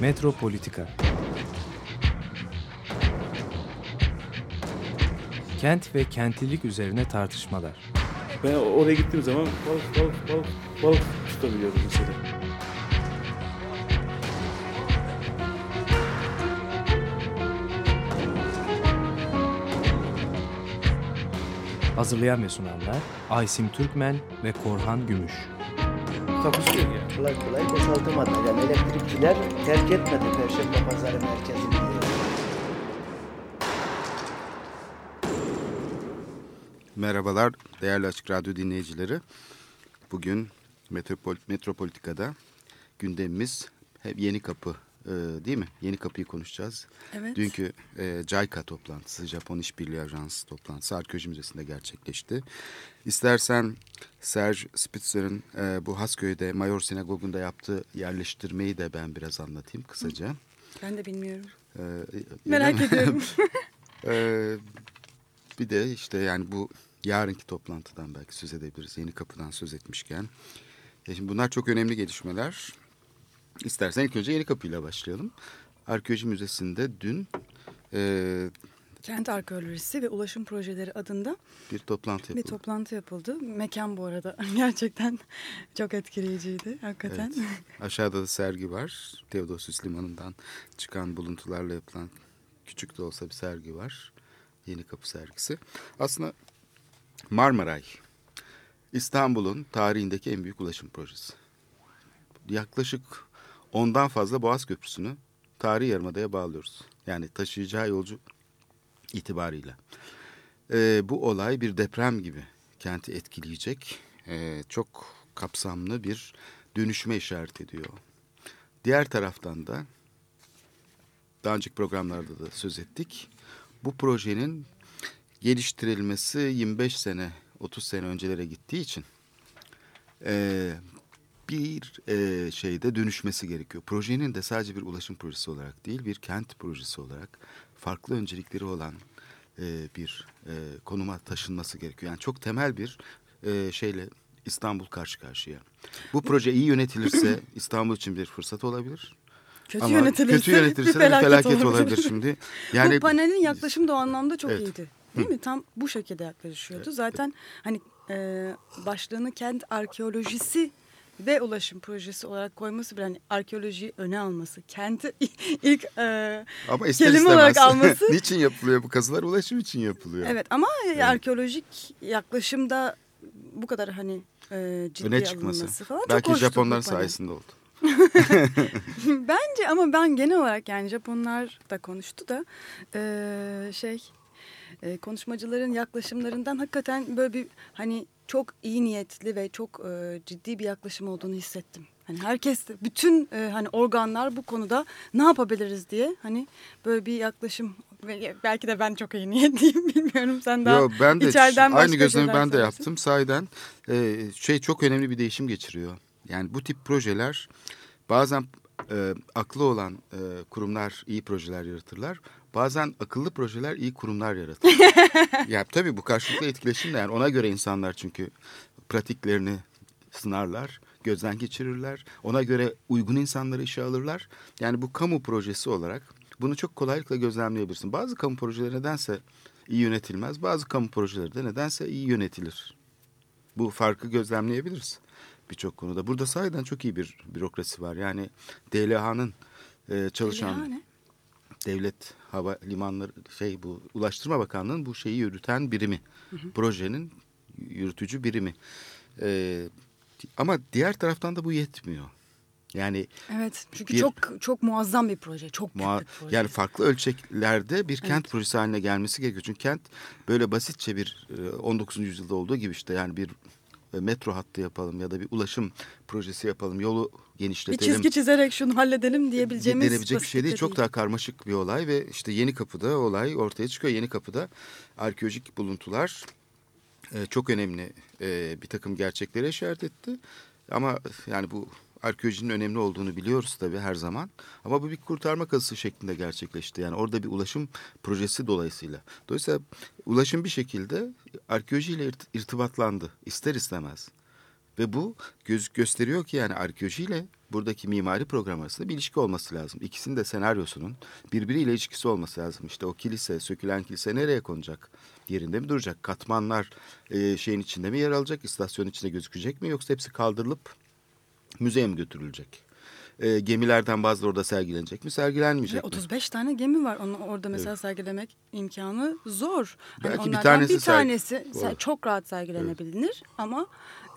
Metropolitika Kent ve kentlilik üzerine tartışmalar. Ben oraya gittiğim zaman balık balık balık balık tutabiliyorum mesela. Hazırlayan ve sunanlar Aysim Türkmen ve Korhan Gümüş. Takusuyor ya. kolay kolay boşaltamadı. Yani elektrikçiler terk etmedi Perşembe Pazarı merkezini. Merhabalar değerli Açık Radyo dinleyicileri. Bugün Metropol Metropolitika'da gündemimiz hep Yeni Kapı değil mi? Yeni Kapı'yı konuşacağız. Evet. Dünkü e, JICA toplantısı, Japon İşbirliği Ajansı toplantısı Arkeoloji Müzesi'nde gerçekleşti. İstersen Serge Spitzer'ın e, bu Hasköy'de Mayor Sinagogu'nda yaptığı yerleştirmeyi de ben biraz anlatayım kısaca. Ben de bilmiyorum. E, Merak ediyorum. Ee, bir de işte yani bu yarınki toplantıdan belki söz edebiliriz. Yeni kapıdan söz etmişken. E şimdi bunlar çok önemli gelişmeler. İstersen ilk önce yeni kapıyla başlayalım. Arkeoloji Müzesi'nde dün e, Kent arkeolojisi ve ulaşım projeleri adında bir toplantı bir yapıldı. toplantı yapıldı. Mekan bu arada gerçekten çok etkileyiciydi hakikaten. Evet. Aşağıda da sergi var. Teodosius Limanı'ndan çıkan buluntularla yapılan küçük de olsa bir sergi var. Yeni Kapı sergisi. Aslında Marmaray, İstanbul'un tarihindeki en büyük ulaşım projesi. Yaklaşık ondan fazla Boğaz Köprüsü'nü tarihi yarımadaya bağlıyoruz. Yani taşıyacağı yolcu itibarıyla. Ee, bu olay bir deprem gibi kenti etkileyecek ee, çok kapsamlı bir dönüşüme işaret ediyor. Diğer taraftan da daha önceki programlarda da söz ettik. Bu projenin geliştirilmesi 25 sene, 30 sene öncelere gittiği için e, bir e, şeyde dönüşmesi gerekiyor. Projenin de sadece bir ulaşım projesi olarak değil, bir kent projesi olarak farklı öncelikleri olan e, bir e, konuma taşınması gerekiyor. Yani çok temel bir e, şeyle İstanbul karşı karşıya. Bu proje iyi yönetilirse İstanbul için bir fırsat olabilir. Kötü Ama yönetilirse, kötü yönetilirse bir bir felaket, olabilir. olabilir şimdi. Yani bu panelin yaklaşımı da o anlamda çok Evet. iyiydi. Değil mi? Tam bu şekilde yaklaşıyordu. Zaten hani e, başlığını kent arkeolojisi ve ulaşım projesi olarak koyması bir hani arkeolojiyi öne alması, kenti ilk e, Ama ister kelime istemez. olarak alması. Niçin yapılıyor bu kazılar? Ulaşım için yapılıyor. Evet ama arkeolojik yaklaşımda bu kadar hani e, ciddi Öne çıkması. falan Belki çok Japonların sayesinde oldu. Bence ama ben genel olarak yani Japonlar da konuştu da e, şey e, konuşmacıların yaklaşımlarından hakikaten böyle bir hani çok iyi niyetli ve çok e, ciddi bir yaklaşım olduğunu hissettim. Hani herkes bütün e, hani organlar bu konuda ne yapabiliriz diye hani böyle bir yaklaşım belki de ben çok iyi niyetliyim bilmiyorum sen daha Yo, ben de içeriden aynı gözlemi ben de yaptım. Sahiden e, şey çok önemli bir değişim geçiriyor. Yani bu tip projeler bazen e, aklı olan e, kurumlar iyi projeler yaratırlar. Bazen akıllı projeler iyi kurumlar yaratır. ya tabii bu karşılıklı etkileşim de yani ona göre insanlar çünkü pratiklerini sınarlar, gözden geçirirler. Ona göre uygun insanları işe alırlar. Yani bu kamu projesi olarak bunu çok kolaylıkla gözlemleyebilirsin. Bazı kamu projeleri nedense iyi yönetilmez. Bazı kamu projeleri de nedense iyi yönetilir. Bu farkı gözlemleyebiliriz birçok konuda. Burada sahiden çok iyi bir bürokrasi var. Yani DLH'nın e, çalışan DLH ne? Devlet hava limanları şey bu Ulaştırma Bakanlığı'nın bu şeyi yürüten birimi. Projenin yürütücü birimi. Ee, ama diğer taraftan da bu yetmiyor. Yani Evet çünkü Bir- çok çok muazzam bir proje. Çok büyük muha- bir proje. yani farklı ölçeklerde bir kent Evet. projesi haline gelmesi gerekiyor. Çünkü kent böyle basitçe bir e, 19. yüzyılda olduğu gibi işte yani bir e, metro hattı yapalım ya da bir ulaşım projesi yapalım. Yolu bir genişletelim. çizgi çizerek şunu halledelim diyebileceğimiz denebilecek bir şey değil. basitlikte Çok daha karmaşık bir olay ve işte Yeni Kapı'da olay ortaya çıkıyor. Yeni Kapı'da arkeolojik buluntular e, çok önemli e, bir takım gerçeklere işaret etti. Ama yani bu arkeolojinin önemli olduğunu biliyoruz tabii her zaman. Ama bu bir kurtarma kazısı şeklinde gerçekleşti. Yani orada bir ulaşım projesi dolayısıyla. Dolayısıyla ulaşım bir şekilde arkeolojiyle irt- irtibatlandı ister istemez. Ve bu göz gösteriyor ki yani arkeolojiyle buradaki mimari program arasında bir ilişki olması lazım. İkisinin de senaryosunun birbiriyle ilişkisi olması lazım. İşte o kilise, sökülen kilise nereye konacak? Yerinde mi duracak? Katmanlar e, şeyin içinde mi yer alacak? İstasyonun içinde gözükecek mi? Yoksa hepsi kaldırılıp müzeye mi götürülecek? E, gemilerden bazıları orada sergilenecek mi? Ve Sergilenmeyecek mi? 35 tane gemi var. Onu orada mesela sergilemek imkanı zor. Hani Belki bir onlardan tanesi bir tanesi Doğru. se- çok rahat sergilenebilir ama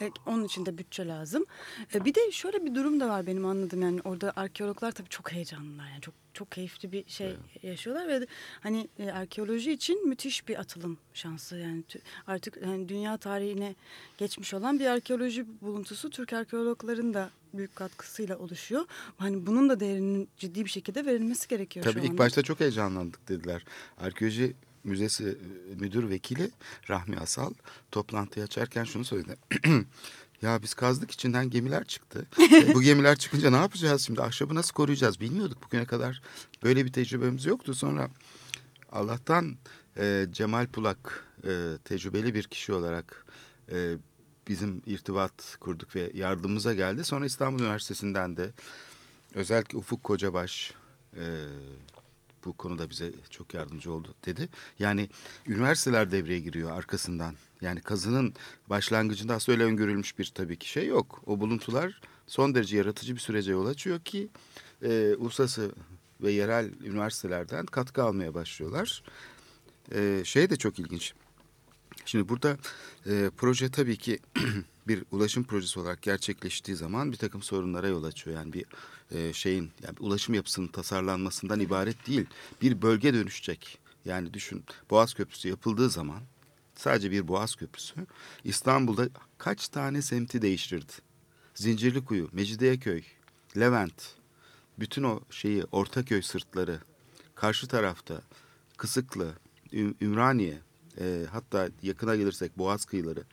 e, onun için de bütçe lazım. E, bir de şöyle bir durum da var benim anladığım yani orada arkeologlar tabii çok heyecanlılar yani çok çok keyifli bir şey yaşıyorlar ve hani e, arkeoloji için müthiş bir atılım şansı yani artık yani dünya tarihine geçmiş olan bir arkeoloji buluntusu Türk arkeologların da büyük katkısıyla oluşuyor. Hani bunun da değerinin ciddi bir şekilde verilmesi gerekiyor Tabii şu ilk anda. başta çok heyecanlandık dediler. Arkeoloji Müzesi e, müdür vekili Rahmi Asal toplantıyı açarken şunu söyledi. ya biz kazdık içinden gemiler çıktı. E, bu gemiler çıkınca ne yapacağız şimdi? Ahşabı nasıl koruyacağız bilmiyorduk. Bugüne kadar böyle bir tecrübemiz yoktu. Sonra Allah'tan e, Cemal Pulak e, tecrübeli bir kişi olarak e, bizim irtibat kurduk ve yardımımıza geldi. Sonra İstanbul Üniversitesi'nden de özellikle Ufuk Kocabaş e, bu konuda bize çok yardımcı oldu dedi. Yani üniversiteler devreye giriyor arkasından. Yani kazının başlangıcında aslında öyle öngörülmüş bir tabii ki şey yok. O buluntular son derece yaratıcı bir sürece yol açıyor ki e, uluslararası ve yerel üniversitelerden katkı almaya başlıyorlar. E, şey de çok ilginç. Şimdi burada e, proje tabii ki bir ulaşım projesi olarak gerçekleştiği zaman bir takım sorunlara yol açıyor. Yani bir e, şeyin yani ulaşım yapısının tasarlanmasından ibaret değil. Bir bölge dönüşecek. Yani düşün Boğaz Köprüsü yapıldığı zaman sadece bir Boğaz Köprüsü İstanbul'da kaç tane semti değiştirdi. Zincirlikuyu, Mecidiyeköy, Levent, bütün o şeyi Ortaköy sırtları, karşı tarafta Kısıklı, Ümraniye, e, hatta yakına gelirsek Boğaz kıyıları.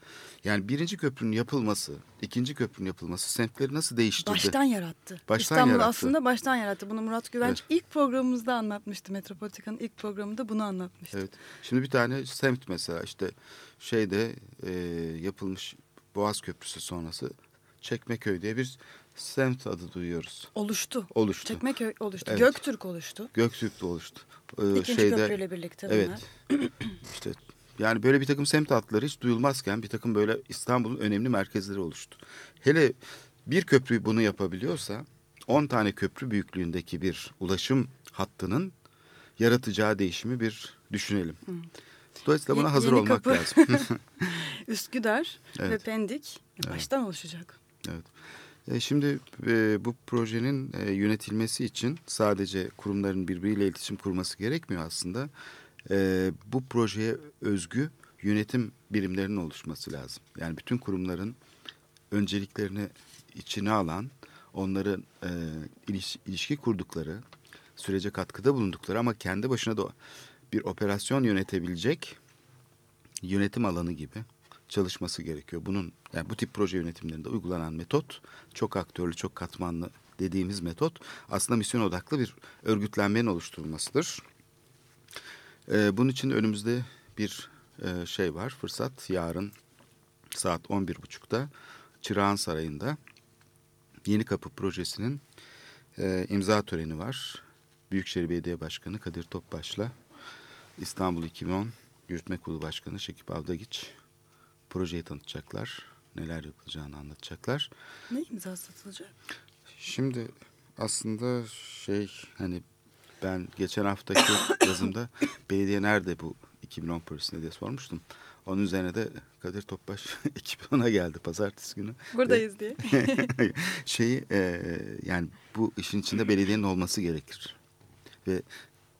Yani birinci köprünün yapılması, ikinci köprünün yapılması semtleri nasıl değiştirdi? Baştan yarattı. Baştan İstanbul'u yarattı. aslında baştan yarattı. Bunu Murat Güvenç Evet. ilk programımızda anlatmıştı. Metropolitika'nın ilk programında bunu anlatmıştı. Evet. Şimdi bir tane semt mesela işte şeyde e, yapılmış Boğaz Köprüsü sonrası Çekmeköy diye bir semt adı duyuyoruz. Oluştu. Oluştu. Çekmeköy oluştu. Evet. Göktürk oluştu. Göktürk'te oluştu. Ee, İkinci köprüyle birlikte bunlar. Evet. işte yani böyle bir takım semt adları hiç duyulmazken bir takım böyle İstanbul'un önemli merkezleri oluştu. Hele bir köprü bunu yapabiliyorsa 10 tane köprü büyüklüğündeki bir ulaşım hattının yaratacağı değişimi bir düşünelim. Dolayısıyla buna hazır yeni olmak kapı. lazım. Üsküdar ve Evet. Pendik baştan oluşacak. Evet. E, şimdi e, bu projenin e, yönetilmesi için sadece kurumların birbiriyle iletişim kurması gerekmiyor aslında. E, bu projeye özgü yönetim birimlerinin oluşması lazım. Yani bütün kurumların önceliklerini içine alan, onların e, iliş- ilişki kurdukları, sürece katkıda bulundukları ama kendi başına da bir operasyon yönetebilecek yönetim alanı gibi çalışması gerekiyor. Bunun yani bu tip proje yönetimlerinde uygulanan metot çok aktörlü, çok katmanlı dediğimiz metot aslında misyon odaklı bir örgütlenmenin oluşturulmasıdır. Ee, bunun için önümüzde bir e, şey var, fırsat. Yarın saat 11.30'da Çırağan Sarayı'nda Yeni Kapı projesinin e, imza töreni var. Büyükşehir Belediye Başkanı Kadir Topbaş'la İstanbul 2010 Yürütme Kurulu Başkanı Şekip Avdagiç projeyi tanıtacaklar. Neler yapılacağını anlatacaklar. Ne imza satılacak? Şimdi aslında şey hani ben geçen haftaki yazımda belediye nerede bu 2010 projesinde diye sormuştum. Onun üzerine de Kadir Topbaş 2010'a geldi pazartesi günü. Buradayız diye. Şeyi e, yani bu işin içinde belediyenin olması gerekir. Ve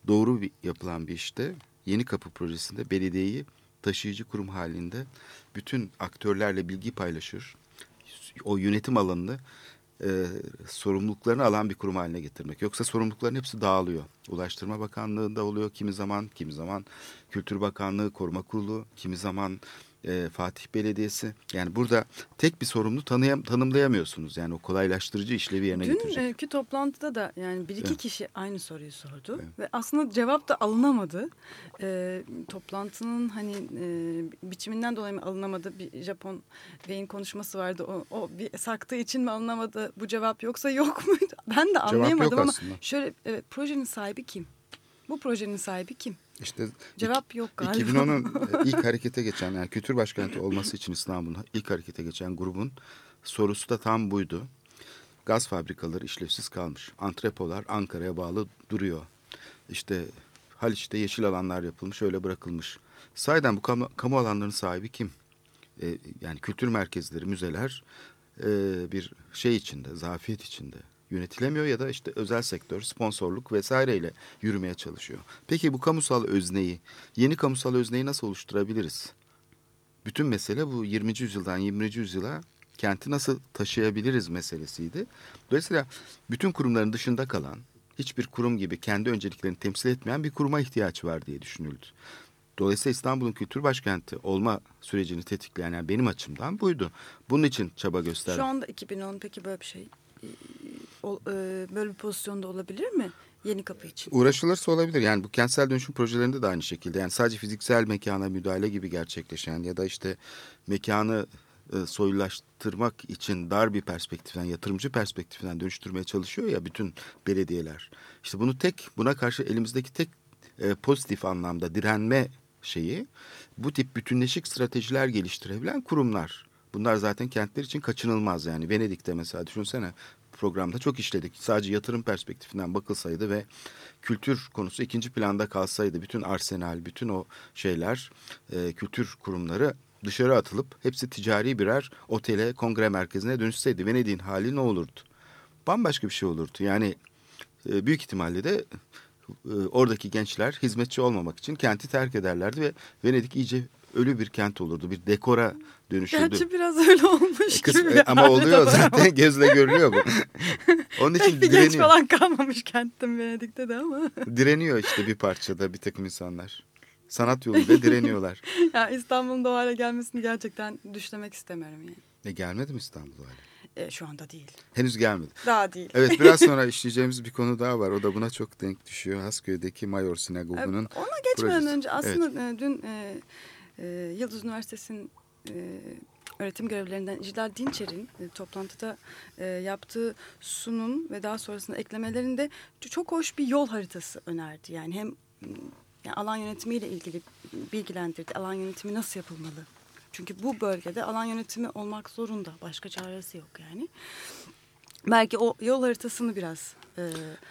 doğru bir, yapılan bir işte Yeni Kapı projesinde belediyeyi taşıyıcı kurum halinde bütün aktörlerle bilgi paylaşır. O yönetim alanını e, sorumluluklarını alan bir kurum haline getirmek. Yoksa sorumlulukların hepsi dağılıyor. Ulaştırma Bakanlığı'nda oluyor kimi zaman, kimi zaman Kültür Bakanlığı, Koruma Kurulu, kimi zaman e, Fatih Belediyesi. Yani burada tek bir sorumlu tanıyam, tanımlayamıyorsunuz. Yani o kolaylaştırıcı işlevi yerine getirecek. Dünkü toplantıda da yani bir iki Evet. kişi aynı soruyu sordu Evet. ve aslında cevap da alınamadı. Ee, toplantının hani e, biçiminden dolayı mı alınamadı? Bir Japon beyin konuşması vardı. O, o bir saktığı için mi alınamadı bu cevap yoksa yok muydu? Ben de anlayamadım ama aslında. şöyle evet, projenin sahibi kim? Bu projenin sahibi kim? İşte Cevap yok galiba. 2010'un e, ilk harekete geçen yani kültür başkenti olması için İstanbul'un ilk harekete geçen grubun sorusu da tam buydu. Gaz fabrikaları işlevsiz kalmış. Antrepolar Ankara'ya bağlı duruyor. İşte Haliç'te yeşil alanlar yapılmış öyle bırakılmış. Sahiden bu kamu, kamu alanlarının sahibi kim? E, yani kültür merkezleri, müzeler e, bir şey içinde, zafiyet içinde yönetilemiyor ya da işte özel sektör, sponsorluk vesaireyle yürümeye çalışıyor. Peki bu kamusal özneyi, yeni kamusal özneyi nasıl oluşturabiliriz? Bütün mesele bu 20. yüzyıldan 20. yüzyıla kenti nasıl taşıyabiliriz meselesiydi. Dolayısıyla bütün kurumların dışında kalan, hiçbir kurum gibi kendi önceliklerini temsil etmeyen bir kuruma ihtiyaç var diye düşünüldü. Dolayısıyla İstanbul'un kültür başkenti olma sürecini tetikleyen yani benim açımdan buydu. Bunun için çaba gösterdim. Şu anda 2010 peki böyle bir şey böyle bir pozisyonda olabilir mi? Yeni kapı için. Uğraşılırsa olabilir. Yani bu kentsel dönüşüm projelerinde de aynı şekilde. Yani sadece fiziksel mekana müdahale gibi gerçekleşen ya da işte mekanı e, soyulaştırmak için dar bir perspektiften, yatırımcı perspektiften dönüştürmeye çalışıyor ya bütün belediyeler. İşte bunu tek, buna karşı elimizdeki tek e, pozitif anlamda direnme şeyi bu tip bütünleşik stratejiler geliştirebilen kurumlar. Bunlar zaten kentler için kaçınılmaz yani. Venedik'te mesela düşünsene programda çok işledik. Sadece yatırım perspektifinden bakılsaydı ve kültür konusu ikinci planda kalsaydı bütün arsenal, bütün o şeyler, e, kültür kurumları dışarı atılıp hepsi ticari birer otele, kongre merkezine dönüşseydi Venedik'in hali ne olurdu? Bambaşka bir şey olurdu. Yani e, büyük ihtimalle de e, oradaki gençler hizmetçi olmamak için kenti terk ederlerdi ve Venedik iyice ölü bir kent olurdu. Bir dekora dönüşürdü. Gerçi biraz öyle olmuş Kız- gibi. e, bir ama oluyor zaten gözle görülüyor bu. Onun için Pek bir genç direniyor. falan kalmamış kentten Venedik'te de ama. Direniyor işte bir parçada bir takım insanlar. Sanat yoluyla direniyorlar. ya İstanbul'un da hale gelmesini gerçekten düşlemek istemiyorum yani. E gelmedi mi İstanbul hali? E, şu anda değil. Henüz gelmedi. Daha değil. Evet biraz sonra işleyeceğimiz bir konu daha var. O da buna çok denk düşüyor. Hasköy'deki Mayor Sinagogu'nun Ona geçmeden projesi. önce aslında e, dün e, e, Yıldız Üniversitesi'nin e, öğretim görevlilerinden İclal Dinçer'in e, toplantıda e, yaptığı sunum ve daha sonrasında eklemelerinde çok hoş bir yol haritası önerdi. Yani hem yani alan yönetimiyle ilgili bilgilendirdi. Alan yönetimi nasıl yapılmalı? Çünkü bu bölgede alan yönetimi olmak zorunda. Başka çaresi yok yani. Belki o yol haritasını biraz e,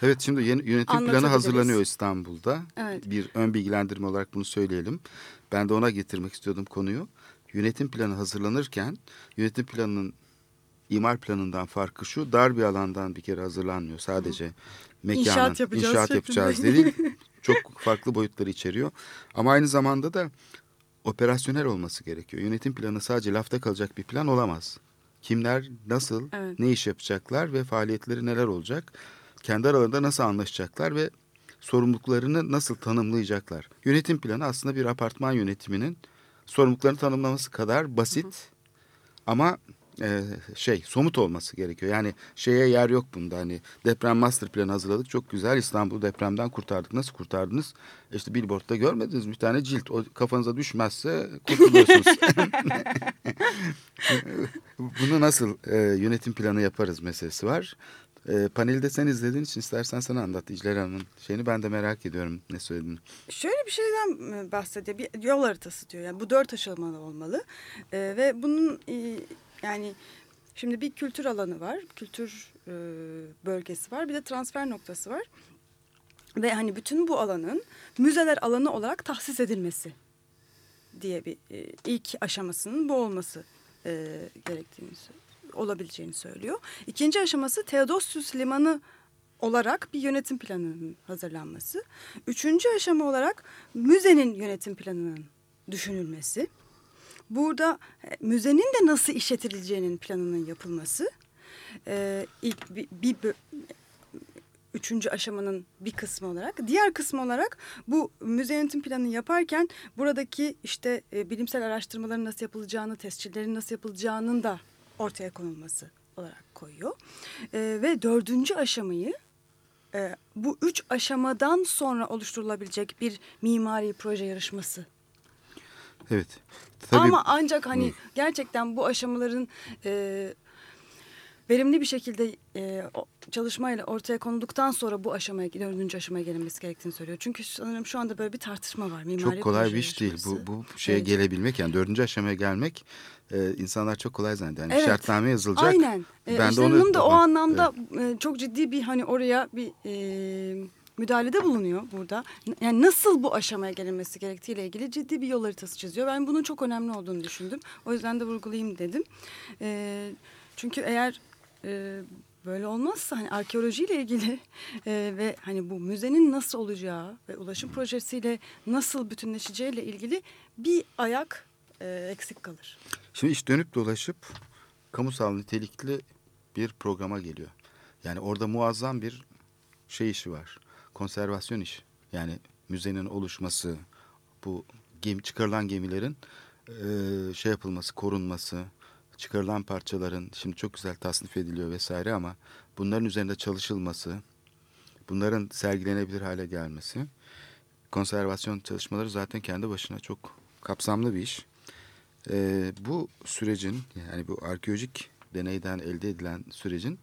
Evet şimdi yeni yönetim planı hazırlanıyor İstanbul'da. Evet. Bir ön bilgilendirme olarak bunu söyleyelim. Ben de ona getirmek istiyordum konuyu. Yönetim planı hazırlanırken yönetim planının imar planından farkı şu dar bir alandan bir kere hazırlanmıyor. Sadece mekanın İnşaat yapacağız inşaat yapacağız değil. Çok farklı boyutları içeriyor. Ama aynı zamanda da operasyonel olması gerekiyor. Yönetim planı sadece lafta kalacak bir plan olamaz. Kimler nasıl Evet. ne iş yapacaklar ve faaliyetleri neler olacak? Kendi aralarında nasıl anlaşacaklar ve sorumluluklarını nasıl tanımlayacaklar? Yönetim planı aslında bir apartman yönetiminin sorumluluklarını tanımlaması kadar basit ama e, şey somut olması gerekiyor. Yani şeye yer yok bunda hani deprem master planı hazırladık çok güzel İstanbul'u depremden kurtardık. Nasıl kurtardınız? E İşte billboardda görmediniz bir tane cilt o kafanıza düşmezse kurtuluyorsunuz. Bunu nasıl e, yönetim planı yaparız meselesi var. E, panelde sen izlediğin için istersen sana anlat İcler Hanım'ın şeyini ben de merak ediyorum ne söylediğini. Şöyle bir şeyden e, bahsediyor. Bir yol haritası diyor. Yani bu dört aşamalı olmalı. E, ve bunun e, yani şimdi bir kültür alanı var. Kültür e, bölgesi var. Bir de transfer noktası var. Ve hani bütün bu alanın müzeler alanı olarak tahsis edilmesi diye bir e, ilk aşamasının bu olması e, gerektiğini olabileceğini söylüyor. İkinci aşaması Theodosius Limanı olarak bir yönetim planının hazırlanması. Üçüncü aşama olarak müzenin yönetim planının düşünülmesi. Burada e, müzenin de nasıl işletileceğinin planının yapılması. E, ilk bir, bir üçüncü aşamanın bir kısmı olarak. Diğer kısmı olarak bu müze yönetim planını yaparken buradaki işte e, bilimsel araştırmaların nasıl yapılacağını, tescillerin nasıl yapılacağının da ortaya konulması olarak koyuyor. E, ve dördüncü aşamayı e, bu üç aşamadan sonra oluşturulabilecek bir mimari proje yarışması Evet. Tabii, ama ancak hani gerçekten bu aşamaların e, verimli bir şekilde e, çalışmayla ortaya konulduktan sonra bu aşamaya, dördüncü aşamaya gelinmesi gerektiğini söylüyor. Çünkü sanırım şu anda böyle bir tartışma var. Mimari çok kolay bir iş değil. Bu, bu şeye Evet. gelebilmek yani dördüncü aşamaya gelmek e, insanlar çok kolay zannediyor. Yani Evet. şartname yazılacak. Aynen. E, Ben de işte onu- hanım da o anlamda e, çok ciddi bir hani oraya bir e, müdahalede bulunuyor burada. Yani nasıl bu aşamaya gelinmesi gerektiğiyle ilgili ciddi bir yol haritası çiziyor. Ben bunun çok önemli olduğunu düşündüm. O yüzden de vurgulayayım dedim. E, çünkü eğer e, böyle olmazsa hani arkeolojiyle ilgili e, ve hani bu müzenin nasıl olacağı ve ulaşım projesiyle nasıl bütünleşeceğiyle ilgili bir ayak e, eksik kalır. Şimdi iş dönüp dolaşıp kamusal nitelikli bir programa geliyor. Yani orada muazzam bir şey işi var. Konservasyon işi. Yani müzenin oluşması, bu gemi, çıkarılan gemilerin eee, şey yapılması, korunması, çıkarılan parçaların şimdi çok güzel tasnif ediliyor vesaire ama bunların üzerinde çalışılması, bunların sergilenebilir hale gelmesi, konservasyon çalışmaları zaten kendi başına çok kapsamlı bir iş. Ee, bu sürecin yani bu arkeolojik deneyden elde edilen sürecin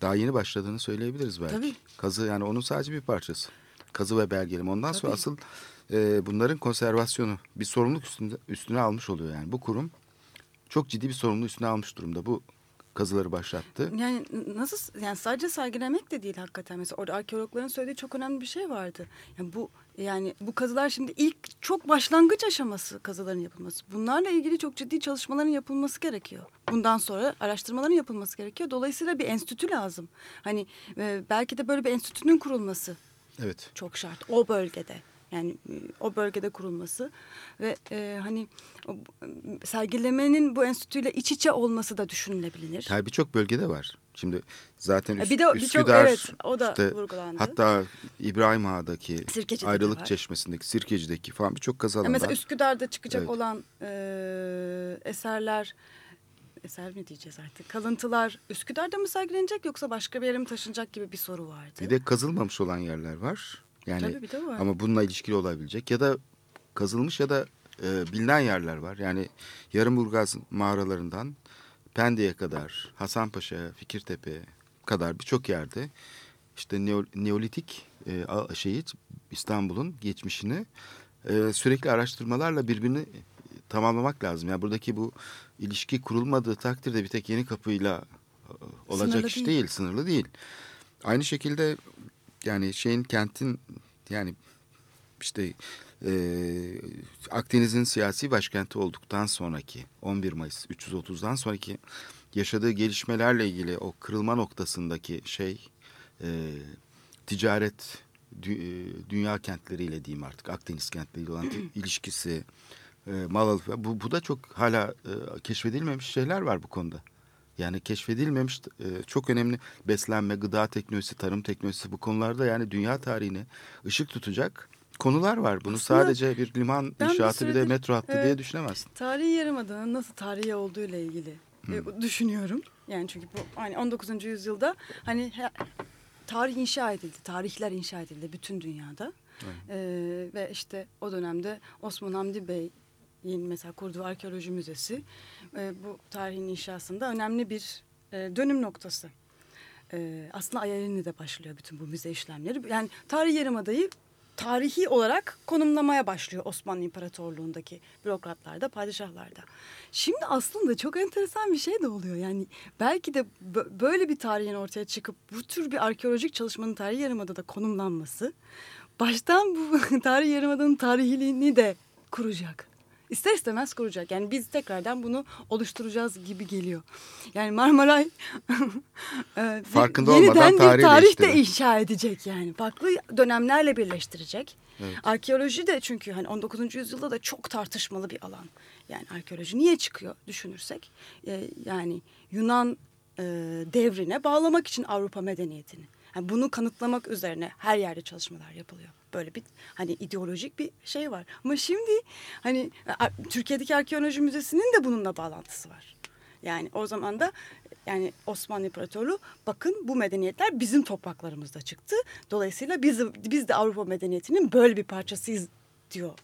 daha yeni başladığını söyleyebiliriz belki. Tabii. Kazı yani onun sadece bir parçası. Kazı ve belgeleme. Ondan sonra Tabii. asıl e, bunların konservasyonu bir sorumluluk üstünde, üstüne almış oluyor yani. Bu kurum çok ciddi bir sorumluluğu üstüne almış durumda. Bu kazıları başlattı. Yani nasıl yani sadece sergilemek de değil hakikaten mesela orada arkeologların söylediği çok önemli bir şey vardı. Yani bu yani bu kazılar şimdi ilk çok başlangıç aşaması kazıların yapılması. Bunlarla ilgili çok ciddi çalışmaların yapılması gerekiyor. Bundan sonra araştırmaların yapılması gerekiyor. Dolayısıyla bir enstitü lazım. Hani e, belki de böyle bir enstitünün kurulması Evet. çok şart o bölgede. Yani e, o bölgede kurulması ve e, hani o, sergilemenin bu enstitüyle iç içe olması da düşünülebilir. Tabii birçok bölgede var. Şimdi zaten E, Üs- bir de birçok- Üsküdar, evet, o da işte vurgulandı. hatta İbrahim Ağa'daki, Sirkeci'deki Ayrılık var. Çeşmesi'ndeki, Sirkeci'deki falan birçok alanı mesela. Üsküdar'da çıkacak Evet. olan e, eserler eser mi diyeceğiz artık kalıntılar Üsküdar'da mı sergilenecek yoksa başka bir yere mi taşınacak gibi bir soru vardı. Bir de kazılmamış olan yerler var. Yani Tabii bir de var. ama bununla ilişkili olabilecek ya da kazılmış ya da e, bilinen yerler var. Yani Yarımburgaz mağaralarından Pendik'e kadar, Hasanpaşa, Fikirtepe kadar birçok yerde işte neo- Neolitik e, şeyi İstanbul'un geçmişini e, sürekli araştırmalarla birbirini tamamlamak lazım. Yani buradaki bu ilişki kurulmadığı takdirde bir tek yeni kapıyla e, olacak Sınırlı iş değil. değil, sınırlı değil. Aynı şekilde yani şeyin kentin yani işte e, Akdeniz'in siyasi başkenti olduktan sonraki 11 Mayıs 330'dan sonraki yaşadığı gelişmelerle ilgili o kırılma noktasındaki şey e, ticaret dü- e, dünya kentleriyle diyeyim artık Akdeniz kentleriyle olan ilişkisi e, mal alıp bu, bu da çok hala e, keşfedilmemiş şeyler var bu konuda. Yani keşfedilmemiş e, çok önemli beslenme, gıda teknolojisi, tarım teknolojisi bu konularda yani dünya tarihine ışık tutacak konular var. Bunu Aslında sadece bir liman ben bir inşaatı bir de metro hattı diye evet. düşünemezsin. Tarihi Yarımada'nın nasıl tarihi olduğu ile ilgili e, düşünüyorum. Yani çünkü bu hani 19. yüzyılda hani tarih inşa edildi, tarihler inşa edildi bütün dünyada. E, ve işte o dönemde Osman Hamdi Mesela kurduğu arkeoloji müzesi e, bu tarihin inşasında önemli bir e, dönüm noktası. E, aslında Ayarini de başlıyor bütün bu müze işlemleri. Yani Tarihi Yarımada'yı tarihi olarak konumlamaya başlıyor Osmanlı İmparatorluğu'ndaki bürokratlarda, padişahlarda. Şimdi aslında çok enteresan bir şey de oluyor. Yani belki de bö- böyle bir tarihin ortaya çıkıp bu tür bir arkeolojik çalışmanın tarihi yarımadada konumlanması baştan bu tarihi yarımadanın tarihiliğini de kuracak. İster istemez kuracak. Yani biz tekrardan bunu oluşturacağız gibi geliyor. Yani Marmaray e, Farkında yeniden olmadan bir tarih tarih de inşa edecek yani. Farklı dönemlerle birleştirecek. Evet. Arkeoloji de çünkü hani 19. yüzyılda da çok tartışmalı bir alan. Yani arkeoloji niye çıkıyor düşünürsek? e, yani Yunan e, devrine bağlamak için Avrupa medeniyetini. Yani bunu kanıtlamak üzerine her yerde çalışmalar yapılıyor. Böyle bir hani ideolojik bir şey var. Ama şimdi hani Türkiye'deki Arkeoloji Müzesi'nin de bununla bağlantısı var. Yani o zaman da yani Osmanlı İmparatorluğu bakın bu medeniyetler bizim topraklarımızda çıktı. Dolayısıyla biz, biz de Avrupa medeniyetinin böyle bir parçasıyız diyor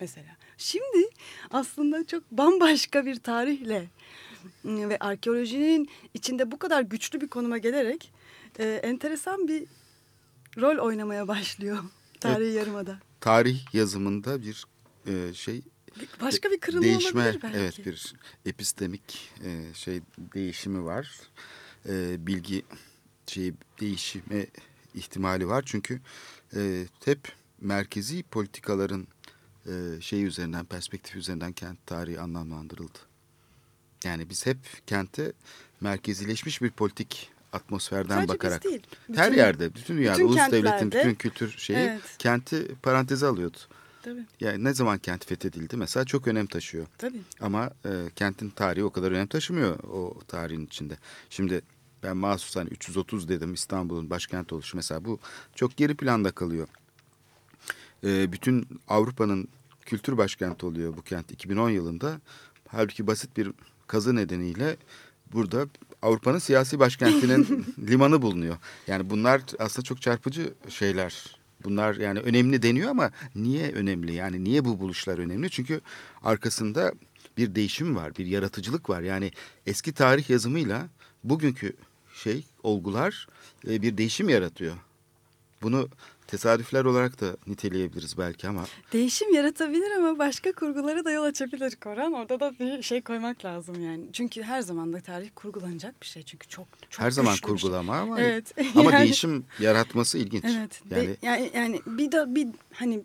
mesela. Şimdi aslında çok bambaşka bir tarihle ıı, ve arkeolojinin içinde bu kadar güçlü bir konuma gelerek e, enteresan bir rol oynamaya başlıyor tarihi yarımada. Tarih yazımında bir e, şey Başka bir kırılma değişme, olabilir belki. evet bir epistemik e, şey değişimi var. E, bilgi şey değişimi ihtimali var çünkü e, hep merkezi politikaların e, şey üzerinden perspektif üzerinden kent tarihi anlamlandırıldı. Yani biz hep kente merkezileşmiş bir politik atmosferden Sadece biz bakarak değil, her bütün- yerde bütün dünyada bütün ulus devletin bütün kültür şeyi Evet. kenti paranteze alıyordu. Tabii, Yani ne zaman kent fethedildi mesela çok önem taşıyor. tabii. Ama e, kentin tarihi o kadar önem taşımıyor o tarihin içinde. Şimdi ben mahsus hani 330 dedim İstanbul'un başkent oluşu mesela bu çok geri planda kalıyor. E, bütün Avrupa'nın kültür başkenti oluyor bu kent 2010 yılında. Halbuki basit bir kazı nedeniyle burada Avrupa'nın siyasi başkentinin limanı bulunuyor. Yani bunlar aslında çok çarpıcı şeyler. Bunlar yani önemli deniyor ama niye önemli? Yani niye bu buluşlar önemli? Çünkü arkasında bir değişim var, bir yaratıcılık var. Yani eski tarih yazımıyla bugünkü şey olgular e, bir değişim yaratıyor. Bunu tesadüfler olarak da niteleyebiliriz belki ama Değişim yaratabilir ama başka kurgulara da yol açabilir Koran. Orada da bir şey koymak lazım yani. Çünkü her zaman da tarih kurgulanacak bir şey. Çünkü çok çok her zaman şey. kurgulama ama Evet. ama Yani- değişim yaratması ilginç. Evet. Yani Yani yani, yani bir de bir hani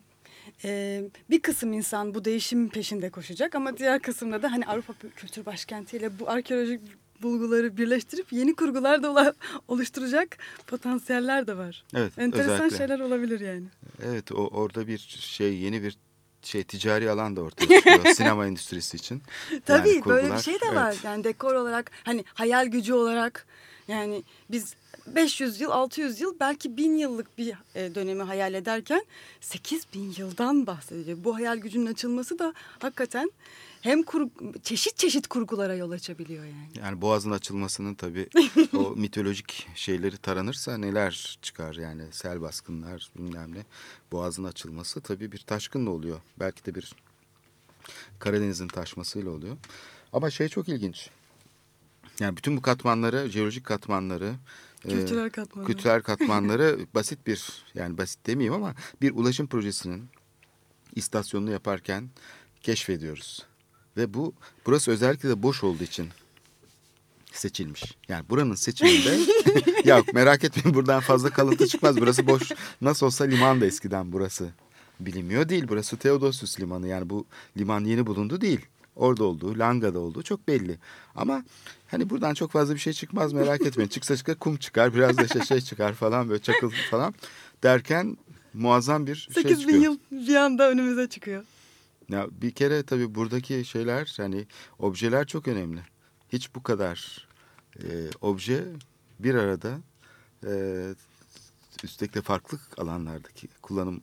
e, bir kısım insan bu değişimin peşinde koşacak ama diğer kısımda da hani Avrupa Kültür Başkentiyle bu arkeolojik bulguları birleştirip yeni kurgular da oluşturacak potansiyeller de var. evet Enteresan özellikle. şeyler olabilir yani. Evet o orada bir şey yeni bir şey ticari alan da ortaya çıkıyor sinema endüstrisi için. Tabii Yani böyle bir kurgular, şey de var. evet. Yani dekor olarak hani hayal gücü olarak yani biz 500 yıl 600 yıl belki 1000 yıllık bir e, dönemi hayal ederken 8000 yıldan bahsediyor. Bu hayal gücünün açılması da hakikaten hem kur, çeşit çeşit kurgulara yol açabiliyor yani. Yani boğazın açılmasının tabii o mitolojik şeyleri taranırsa neler çıkar yani sel baskınlar bilmem ne. Boğazın açılması tabii bir taşkınla oluyor. Belki de bir Karadeniz'in taşmasıyla oluyor. Ama şey çok ilginç. Yani bütün bu katmanları, jeolojik katmanları, e, Kültürel katmanı. kültürel katmanları basit bir yani basit demeyeyim ama bir ulaşım projesinin istasyonunu yaparken keşfediyoruz. Ve bu burası özellikle de boş olduğu için seçilmiş. Yani buranın seçiminde ya merak etmeyin buradan fazla kalıntı çıkmaz. Burası boş. Nasıl olsa liman da eskiden burası. Bilinmiyor değil. Burası Theodosius limanı. Yani bu liman yeni bulundu değil. Orada olduğu, Langa'da olduğu çok belli. Ama hani buradan çok fazla bir şey çıkmaz merak etmeyin. Çıksa çıkar kum çıkar, biraz da işte şey çıkar falan böyle çakıl falan derken muazzam bir şey 8000 çıkıyor. yıl bir anda önümüze çıkıyor. Ya bir kere tabii buradaki şeyler hani objeler çok önemli. Hiç bu kadar e, obje bir arada e, üstelik de farklı alanlardaki kullanım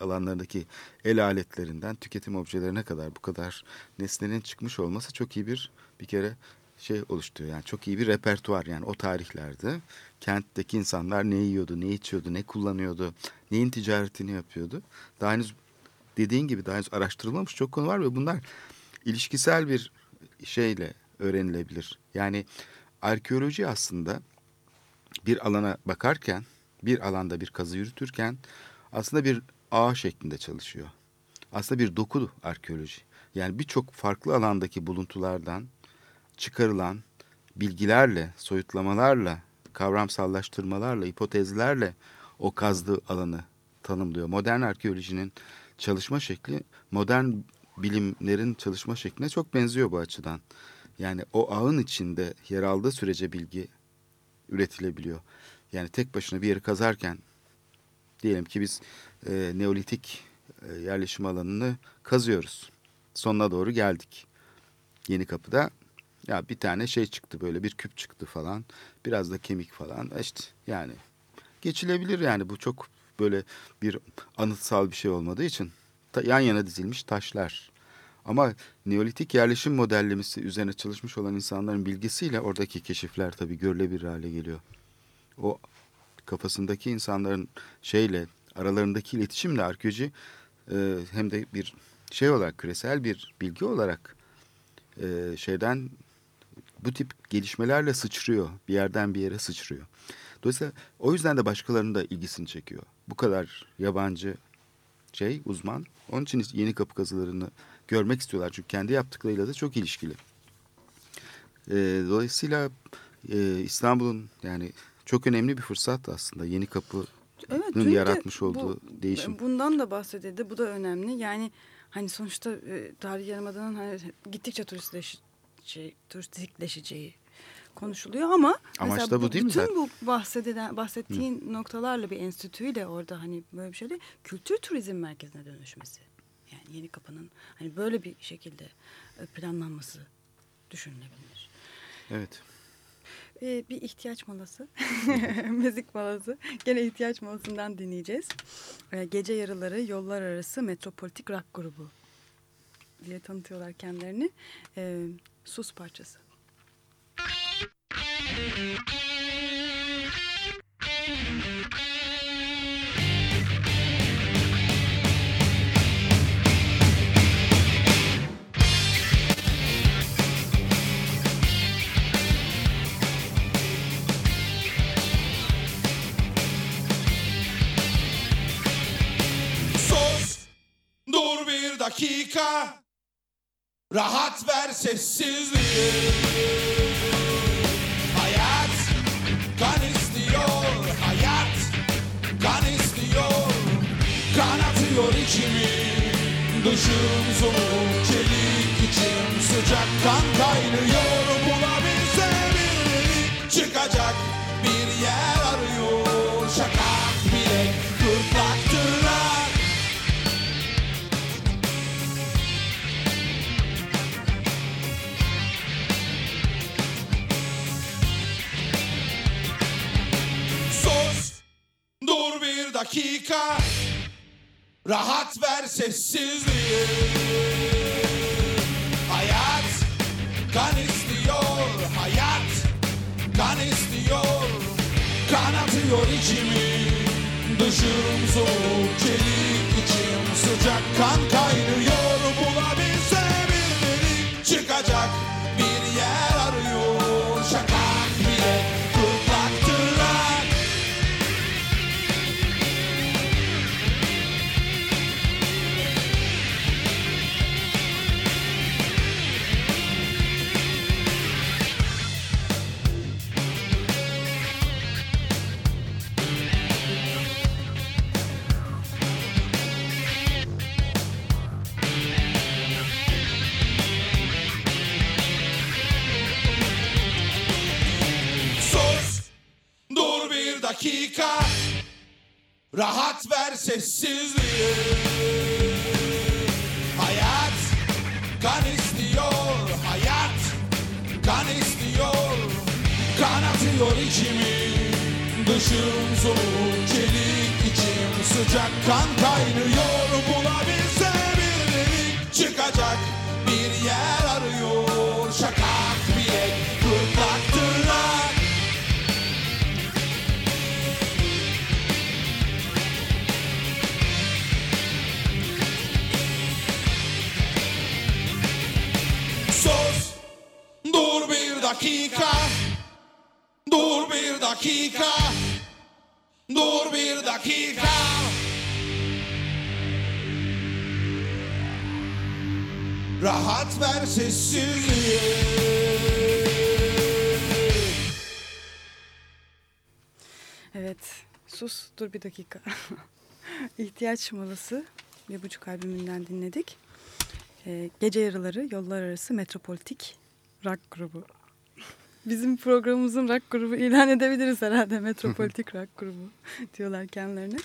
alanlarındaki el aletlerinden tüketim objelerine kadar bu kadar nesnenin çıkmış olması çok iyi bir bir kere şey oluşturuyor. Yani çok iyi bir repertuar yani o tarihlerde kentteki insanlar ne yiyordu, ne içiyordu, ne kullanıyordu, neyin ticaretini yapıyordu. Daha henüz dediğin gibi daha henüz araştırılmamış çok konu var ve bunlar ilişkisel bir şeyle öğrenilebilir. Yani arkeoloji aslında bir alana bakarken, bir alanda bir kazı yürütürken aslında bir ağ şeklinde çalışıyor. Aslında bir doku arkeoloji. Yani birçok farklı alandaki buluntulardan çıkarılan bilgilerle, soyutlamalarla, kavramsallaştırmalarla, hipotezlerle o kazdığı alanı tanımlıyor. Modern arkeolojinin çalışma şekli modern bilimlerin çalışma şekline çok benziyor bu açıdan. Yani o ağın içinde yer aldığı sürece bilgi üretilebiliyor. Yani tek başına bir yeri kazarken diyelim ki biz e, Neolitik e, yerleşim alanını kazıyoruz. Sonuna doğru geldik. Yeni kapıda ya bir tane şey çıktı böyle bir küp çıktı falan. Biraz da kemik falan. İşte yani geçilebilir yani bu çok böyle bir anıtsal bir şey olmadığı için Ta- yan yana dizilmiş taşlar. Ama Neolitik yerleşim modellemesi üzerine çalışmış olan insanların bilgisiyle oradaki keşifler tabii görülebilir hale geliyor. O kafasındaki insanların şeyle aralarındaki iletişimle arkeoloji e, hem de bir şey olarak küresel bir bilgi olarak e, şeyden bu tip gelişmelerle sıçrıyor. Bir yerden bir yere sıçrıyor. Dolayısıyla o yüzden de başkalarının da ilgisini çekiyor. Bu kadar yabancı şey uzman. Onun için yeni kapı kazılarını görmek istiyorlar. Çünkü kendi yaptıklarıyla da çok ilişkili. E, dolayısıyla e, İstanbul'un yani çok önemli bir fırsat aslında yeni kapı Evet, yaratmış bu- olduğu değişim. Bundan da bahsedildi. Bu da önemli. Yani hani sonuçta e, tarihi yarımadanın hani gittikçe turistleşeceği, turistikleşeceği konuşuluyor ama Amaç mesela da bu değil mi bütün zaten? bu bahsedilen bahsettiğin noktalarla bir enstitüyle orada hani böyle bir şeyde kültür turizm merkezine dönüşmesi. Yani yeni kapının hani böyle bir şekilde e, planlanması düşünülebilir. evet Ee, bir ihtiyaç molası. Müzik molası. Gene ihtiyaç molasından dinleyeceğiz. Ee, gece yarıları yollar arası metropolitik rock grubu diye tanıtıyorlar kendilerini. Ee, sus parçası. Dakika. Rahat ver sessizliği. Hayat kan istiyor, hayat kan istiyor. Kan atıyor içimi, dışım soğuk, çelik içim sıcak kan kaynıyor. Bulabilse birileri çıkacak dakika. Rahat ver sessizliği. Hayat kan istiyor, hayat kan istiyor. Kan atıyor içimi, dışım soğuk, çelik içim sıcak kan kaynıyor. Rahat ver sessizliği. Evet. Sus dur bir dakika. İhtiyaç molası bir buçuk albümünden dinledik. Ee, gece yarıları yollar arası metropolitik rock grubu. Bizim programımızın rock grubu ilan edebiliriz herhalde. Metropolitik rock grubu diyorlar kendilerine.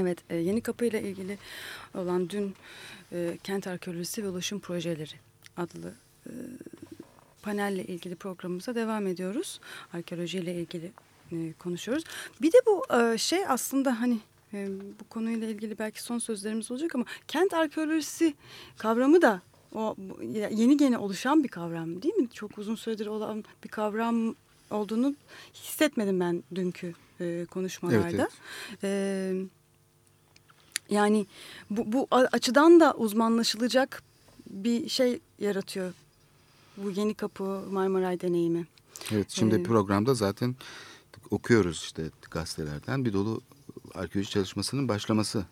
Evet, e, Yeni Kapı ile ilgili olan dün e, Kent Arkeolojisi ve Ulaşım Projeleri adlı e, panelle ilgili programımıza devam ediyoruz. Arkeoloji ile ilgili e, konuşuyoruz. Bir de bu e, şey aslında hani e, bu konuyla ilgili belki son sözlerimiz olacak ama kent arkeolojisi kavramı da o yeni yeni oluşan bir kavram değil mi? Çok uzun süredir olan bir kavram olduğunu hissetmedim ben dünkü e, konuşmalarda. Evet, E, yani bu, bu açıdan da uzmanlaşılacak bir şey yaratıyor bu Yeni Kapı Marmaray deneyimi. Evet şimdi Ee, programda zaten okuyoruz işte gazetelerden bir dolu arkeoloji çalışmasının başlaması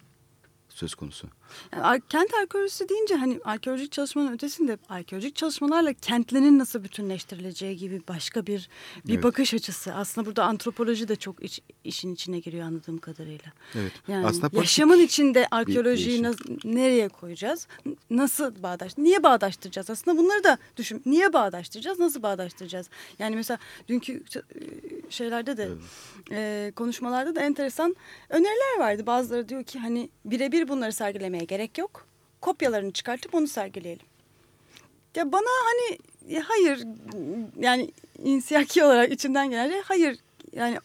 söz konusu. Yani kent arkeolojisi deyince hani arkeolojik çalışmanın ötesinde arkeolojik çalışmalarla kentlerin nasıl bütünleştirileceği gibi başka bir bir Evet. bakış açısı. Aslında burada antropoloji de çok iç- işin içine giriyor anladığım kadarıyla. Evet. Yani Aslında yaşamın içinde arkeolojiyi değişim. nas- nereye koyacağız? Nasıl bağdaş? Niye bağdaştıracağız? Aslında bunları da düşün. Niye bağdaştıracağız? Nasıl bağdaştıracağız? Yani mesela dünkü ç- şeylerde de e, konuşmalarda da enteresan öneriler vardı. Bazıları diyor ki hani birebir bunları sergilemeye gerek yok. Kopyalarını çıkartıp onu sergileyelim. Ya bana hani hayır yani insiyaki olarak içimden gelen hayır yani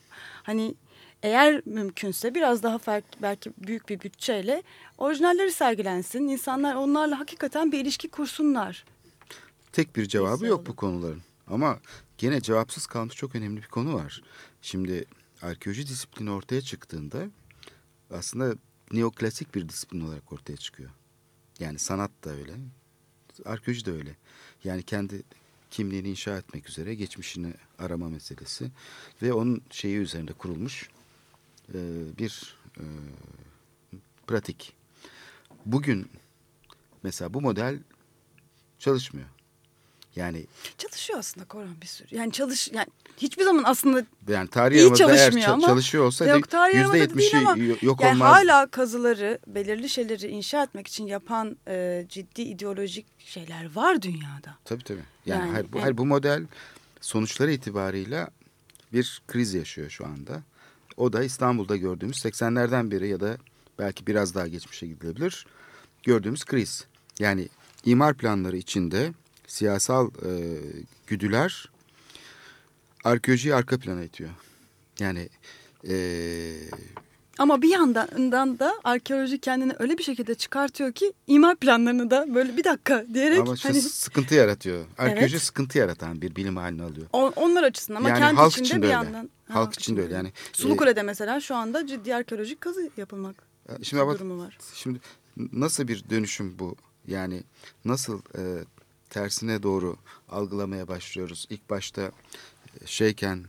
hani eğer mümkünse biraz daha farklı belki büyük bir bütçeyle orijinalleri sergilensin. İnsanlar onlarla hakikaten bir ilişki kursunlar. tek bir cevabı Neyse yok bu konuların. Ama gene cevapsız kalmış çok önemli bir konu var. Şimdi arkeoloji disiplini ortaya çıktığında aslında neoklasik bir disiplin olarak ortaya çıkıyor. Yani sanat da öyle, arkeoloji de öyle. Yani kendi kimliğini inşa etmek üzere geçmişini arama meselesi ve onun şeyi üzerinde kurulmuş e, bir e, pratik. Bugün mesela bu model çalışmıyor. Yani Çalışıyor aslında Koran bir sürü. Yani çalış yani hiçbir zaman aslında yani tarih İyi eğer çalışmıyor ça- ama- çalışıyor olsaydı Yok, tarih yetmişi yok yani olmaz. hala kazıları, belirli şeyleri inşa etmek için yapan e, ciddi ideolojik şeyler var dünyada. Tabii tabii. Yani, Yani, hayır, bu, hayır, bu model sonuçları itibarıyla bir kriz yaşıyor şu anda. O da İstanbul'da gördüğümüz 80'lerden beri ya da belki biraz daha geçmişe gidilebilir. Gördüğümüz kriz. Yani imar planları içinde siyasal e, güdüler arkeolojiyi arka plana itiyor. Yani e, Ama bir yandan da arkeoloji kendini öyle bir şekilde çıkartıyor ki imar planlarını da böyle bir dakika diyerek ama hani sıkıntı yaratıyor. Arkeoloji Evet. sıkıntı yaratan bir bilim haline alıyor. on- onlar açısından ama Yani kendi halk içinde için de bir öyle. yandan. Halk için de öyle. Yani, Sulukule'de mesela şu anda ciddi arkeolojik kazı yapılmak Şimdi bak, durumu var. Şimdi nasıl bir dönüşüm bu? Yani nasıl e, tersine doğru algılamaya başlıyoruz? İlk başta e, şeyken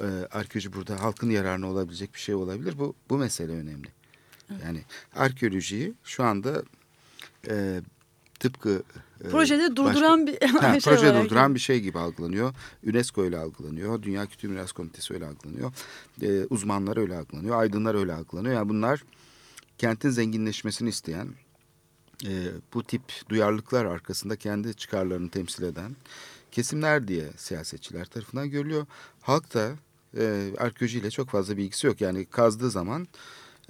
e, arkeoloji burada halkın yararına olabilecek bir şey olabilir. Bu bu mesele önemli. Yani arkeolojiyi şu anda e, tıpkı e, başka- durduran bir Ha, şey proje olarak. durduran bir şey gibi algılanıyor. UNESCO öyle algılanıyor. Dünya Kültür Miras Komitesi öyle algılanıyor. Ee, uzmanlar öyle algılanıyor. Aydınlar öyle algılanıyor. Yani bunlar kentin zenginleşmesini isteyen, e, bu tip duyarlılıklar arkasında kendi çıkarlarını temsil eden kesimler diye siyasetçiler tarafından görülüyor. Halk da e, arkeolojiyle çok fazla bilgisi yok. Yani kazdığı zaman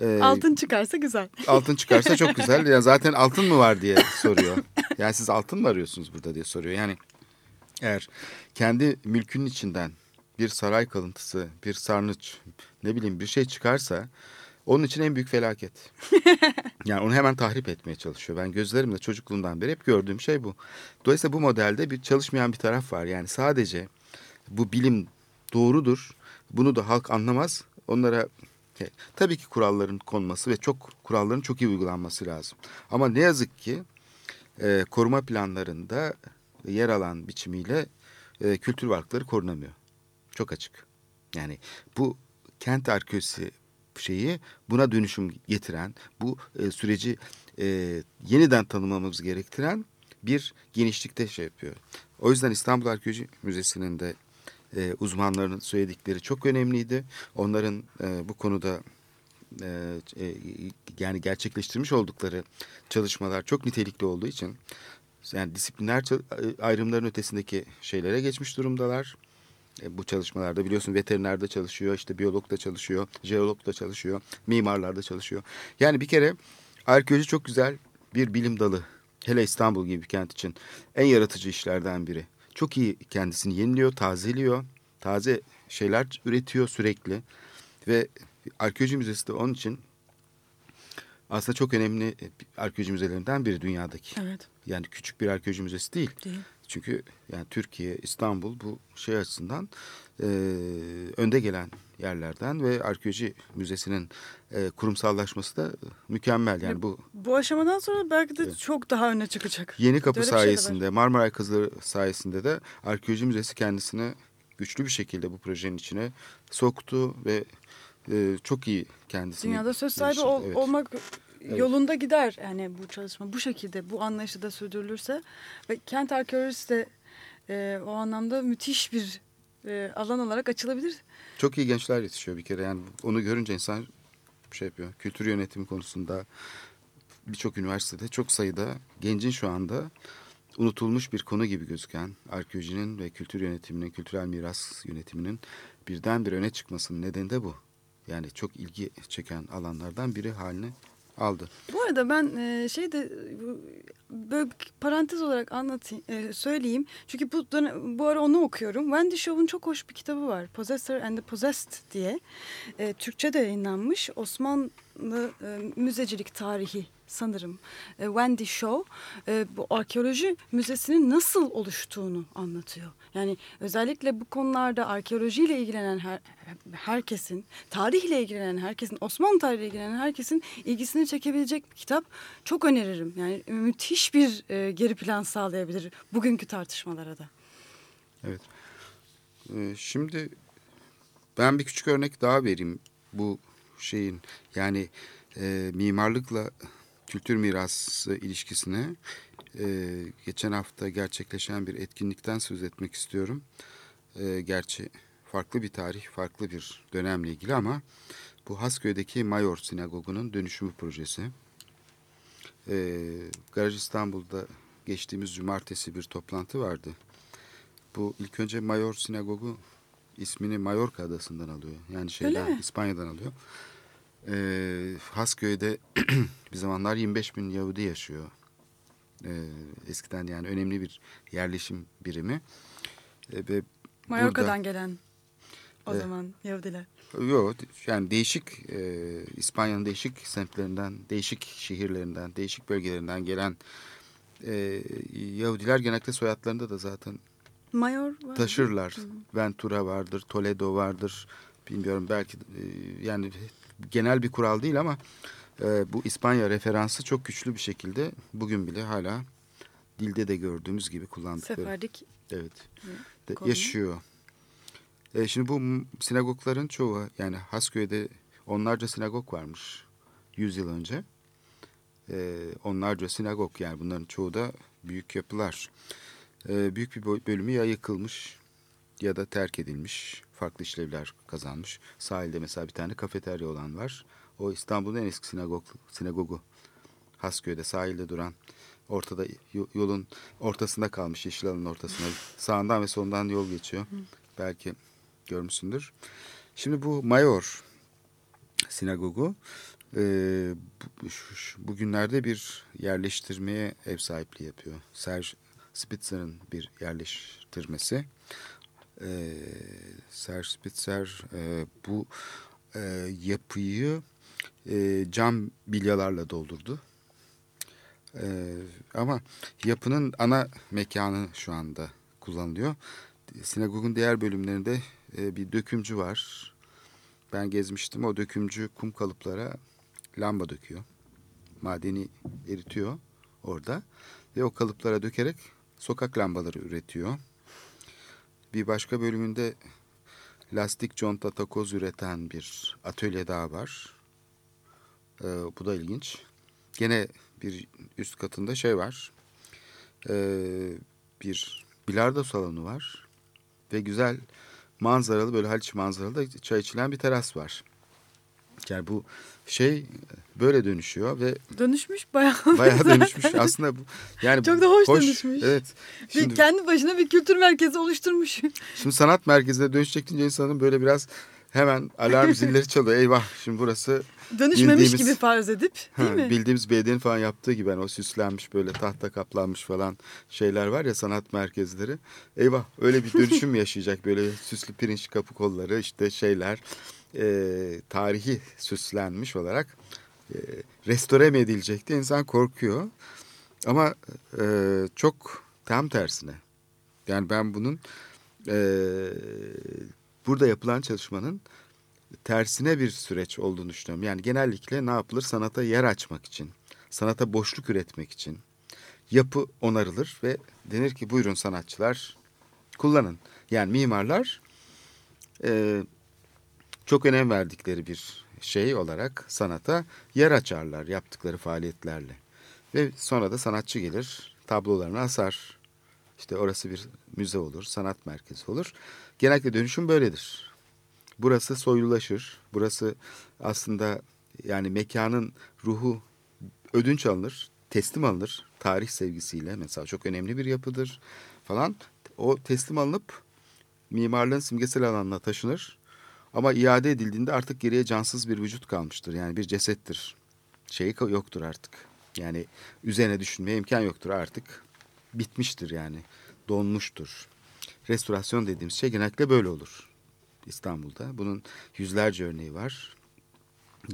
e, Altın çıkarsa güzel. altın çıkarsa çok güzel. Ya zaten altın mı var diye soruyor. Yani siz altın mı arıyorsunuz burada diye soruyor. Yani eğer kendi mülkünün içinden bir saray kalıntısı, bir sarnıç, ne bileyim bir şey çıkarsa onun için en büyük felaket. Yani onu hemen tahrip etmeye çalışıyor. Ben gözlerimle çocukluğumdan beri hep gördüğüm şey bu. Dolayısıyla bu modelde bir çalışmayan bir taraf var. Yani sadece bu bilim doğrudur. Bunu da halk anlamaz. Onlara tabii ki kuralların konması ve çok kuralların çok iyi uygulanması lazım. Ama ne yazık ki e, koruma planlarında yer alan biçimiyle e, kültür varlıkları korunamıyor. Çok açık. Yani bu kent arkeolojisi şeyi buna dönüşüm getiren, bu e, süreci e, yeniden tanımlamamız gerektiren bir genişlikte şey yapıyor. O yüzden İstanbul Arkeoloji Müzesi'nin de e, uzmanların söyledikleri çok önemliydi. Onların e, bu konuda e, e, yani gerçekleştirmiş oldukları çalışmalar çok nitelikli olduğu için yani disipliner çal- ayrımların ötesindeki şeylere geçmiş durumdalar. E, bu çalışmalarda biliyorsun veteriner de çalışıyor, işte biyolog da çalışıyor, jeolog da çalışıyor, mimarlar da çalışıyor. Yani bir kere arkeoloji çok güzel bir bilim dalı. Hele İstanbul gibi bir kent için en yaratıcı işlerden biri. Çok iyi kendisini yeniliyor, tazeliyor. taze şeyler üretiyor sürekli. Ve arkeoloji müzesi de onun için aslında çok önemli arkeoloji müzelerinden biri dünyadaki. Evet. Yani küçük bir arkeoloji müzesi değil. Değil. Çünkü yani Türkiye, İstanbul bu şey açısından e, önde gelen yerlerden ve arkeoloji müzesinin e, kurumsallaşması da mükemmel. Yani bu Bu aşamadan sonra belki de Evet. çok daha öne çıkacak. Yeni Kapı Öyle şey sayesinde, Marmaray Kızları sayesinde de arkeoloji müzesi kendisini güçlü bir şekilde bu projenin içine soktu ve e, çok iyi kendisini Dünyada söz sahibi ol- Evet. olmak yolunda gider. Yani bu çalışma bu şekilde, bu anlayışla da sürdürülürse ve kent arkeolojisi de e, o anlamda müthiş bir e, alan olarak açılabilir. Çok iyi gençler yetişiyor bir kere. Yani onu görünce insan şey yapıyor. Kültür yönetimi konusunda birçok üniversitede çok sayıda gencin şu anda unutulmuş bir konu gibi gözüken arkeolojinin ve kültür yönetiminin, kültürel miras yönetiminin birdenbire öne çıkmasının nedeni de bu. Yani çok ilgi çeken alanlardan biri haline aldı. Bu arada ben e, şey de böyle parantez olarak anlatayım, e, söyleyeyim. Çünkü bu bu ara onu okuyorum. Wendy Shaw'un çok hoş bir kitabı var. Possessor and the Possessed diye. E, Türkçe de yayınlanmış. Osmanlı e, müzecilik tarihi sanırım. E, Wendy Shaw e, bu arkeoloji müzesinin nasıl oluştuğunu anlatıyor. Yani özellikle bu konularda arkeolojiyle ilgilenen her, herkesin, tarihle ilgilenen herkesin, Osmanlı tarihiyle ilgilenen herkesin ilgisini çekebilecek bir kitap. Çok öneririm. Yani müthiş bir e, geri plan sağlayabilir bugünkü tartışmalara da. Evet. Ee, şimdi ben bir küçük örnek daha vereyim bu şeyin yani e, mimarlıkla kültür mirası ilişkisine e, geçen hafta gerçekleşen bir etkinlikten söz etmek istiyorum. E, gerçi farklı bir tarih, farklı bir dönemle ilgili ama bu Hasköy'deki Mayor Sinagogu'nun dönüşümü projesi. E, Garaj İstanbul'da geçtiğimiz cumartesi bir toplantı vardı. Bu ilk önce Mayor Sinagogu ismini Mallorca adasından alıyor. Yani şeyden? İspanya'dan alıyor. Ee, Hasköy'de bir zamanlar 25 bin Yahudi yaşıyor. Ee, eskiden yani önemli bir yerleşim birimi. Ee, ve Mallorca'dan gelen o Evet. zaman Yahudiler. Yok yani değişik e, İspanya'nın değişik semtlerinden, değişik şehirlerinden, değişik bölgelerinden gelen e, Yahudiler genellikle soyadlarında da zaten Mayor var. taşırlar. Ventura vardır, Toledo vardır. Bilmiyorum belki e, yani genel bir kural değil ama e, bu İspanya referansı çok güçlü bir şekilde bugün bile hala dilde de gördüğümüz gibi kullandıkları. Seferdik Evet. De- yaşıyor. E, şimdi bu sinagogların çoğu yani Hasköy'de onlarca sinagog varmış 100 yıl önce. E, onlarca sinagog yani bunların çoğu da büyük yapılar. E, büyük bir bölümü ya yıkılmış ya da terk edilmiş. Farklı işlevler kazanmış. Sahilde mesela bir tane kafeterya olan var. O İstanbul'un en eski sinagog, sinagogu. Hasköy'de sahilde duran ortada yo- yolun ortasında kalmış yeşil alanın ortasına sağından ve solundan yol geçiyor. Belki görmüşsündür. Şimdi bu Mayor sinagogu e, bugünlerde bir yerleştirmeye ev sahipliği yapıyor. Serge Spitzer'ın bir yerleştirmesi. E, Serge Spitzer e, bu e, yapıyı e, cam bilyalarla doldurdu. Ee, ama yapının ana mekanı şu anda kullanılıyor. Sinagogun diğer bölümlerinde e, bir dökümcü var. Ben gezmiştim. O dökümcü kum kalıplara lamba döküyor. Madeni eritiyor orada. Ve o kalıplara dökerek sokak lambaları üretiyor. Bir başka bölümünde lastik conta takoz üreten bir atölye daha var. Ee, bu da ilginç. Gene bir üst katında şey var. Ee, bir bilardo salonu var. Ve güzel manzaralı böyle Haliç manzaralı da çay içilen bir teras var. Yani bu şey böyle dönüşüyor ve dönüşmüş bayağı. bayağı dönüşmüş. Aslında bu yani Çok da hoş dönüşmüş. Evet. Bir Şimdi, kendi başına bir kültür merkezi oluşturmuş. şimdi sanat merkezine dönüşecek deyince insanın böyle biraz hemen alarm zilleri çalıyor. Eyvah şimdi burası Dönüşmemiş gibi farz edip değil Ha, mi? Bildiğimiz belediyenin falan yaptığı gibi hani o süslenmiş böyle tahta kaplanmış falan şeyler var ya sanat merkezleri. Eyvah öyle bir dönüşüm yaşayacak böyle süslü pirinç kapı kolları işte şeyler e, tarihi süslenmiş olarak e, restore mi edilecek diye insan korkuyor. Ama e, çok tam tersine. Yani ben bunun e, burada yapılan çalışmanın tersine bir süreç olduğunu düşünüyorum. Yani genellikle ne yapılır? Sanata yer açmak için, sanata boşluk üretmek için yapı onarılır ve denir ki buyurun sanatçılar kullanın. Yani mimarlar e, çok önem verdikleri bir şey olarak sanata yer açarlar yaptıkları faaliyetlerle. Ve sonra da sanatçı gelir tablolarını asar. İşte orası bir müze olur, sanat merkezi olur. Genellikle dönüşüm böyledir. Burası soylulaşır. Burası aslında yani mekanın ruhu ödünç alınır, teslim alınır tarih sevgisiyle. Mesela çok önemli bir yapıdır falan. O teslim alınıp mimarlığın simgesel alanına taşınır. Ama iade edildiğinde artık geriye cansız bir vücut kalmıştır. Yani bir cesettir. Şeyi yoktur artık. Yani üzerine düşünmeye imkan yoktur artık. Bitmiştir yani. Donmuştur. Restorasyon dediğimiz şey genellikle böyle olur. İstanbul'da. Bunun yüzlerce örneği var.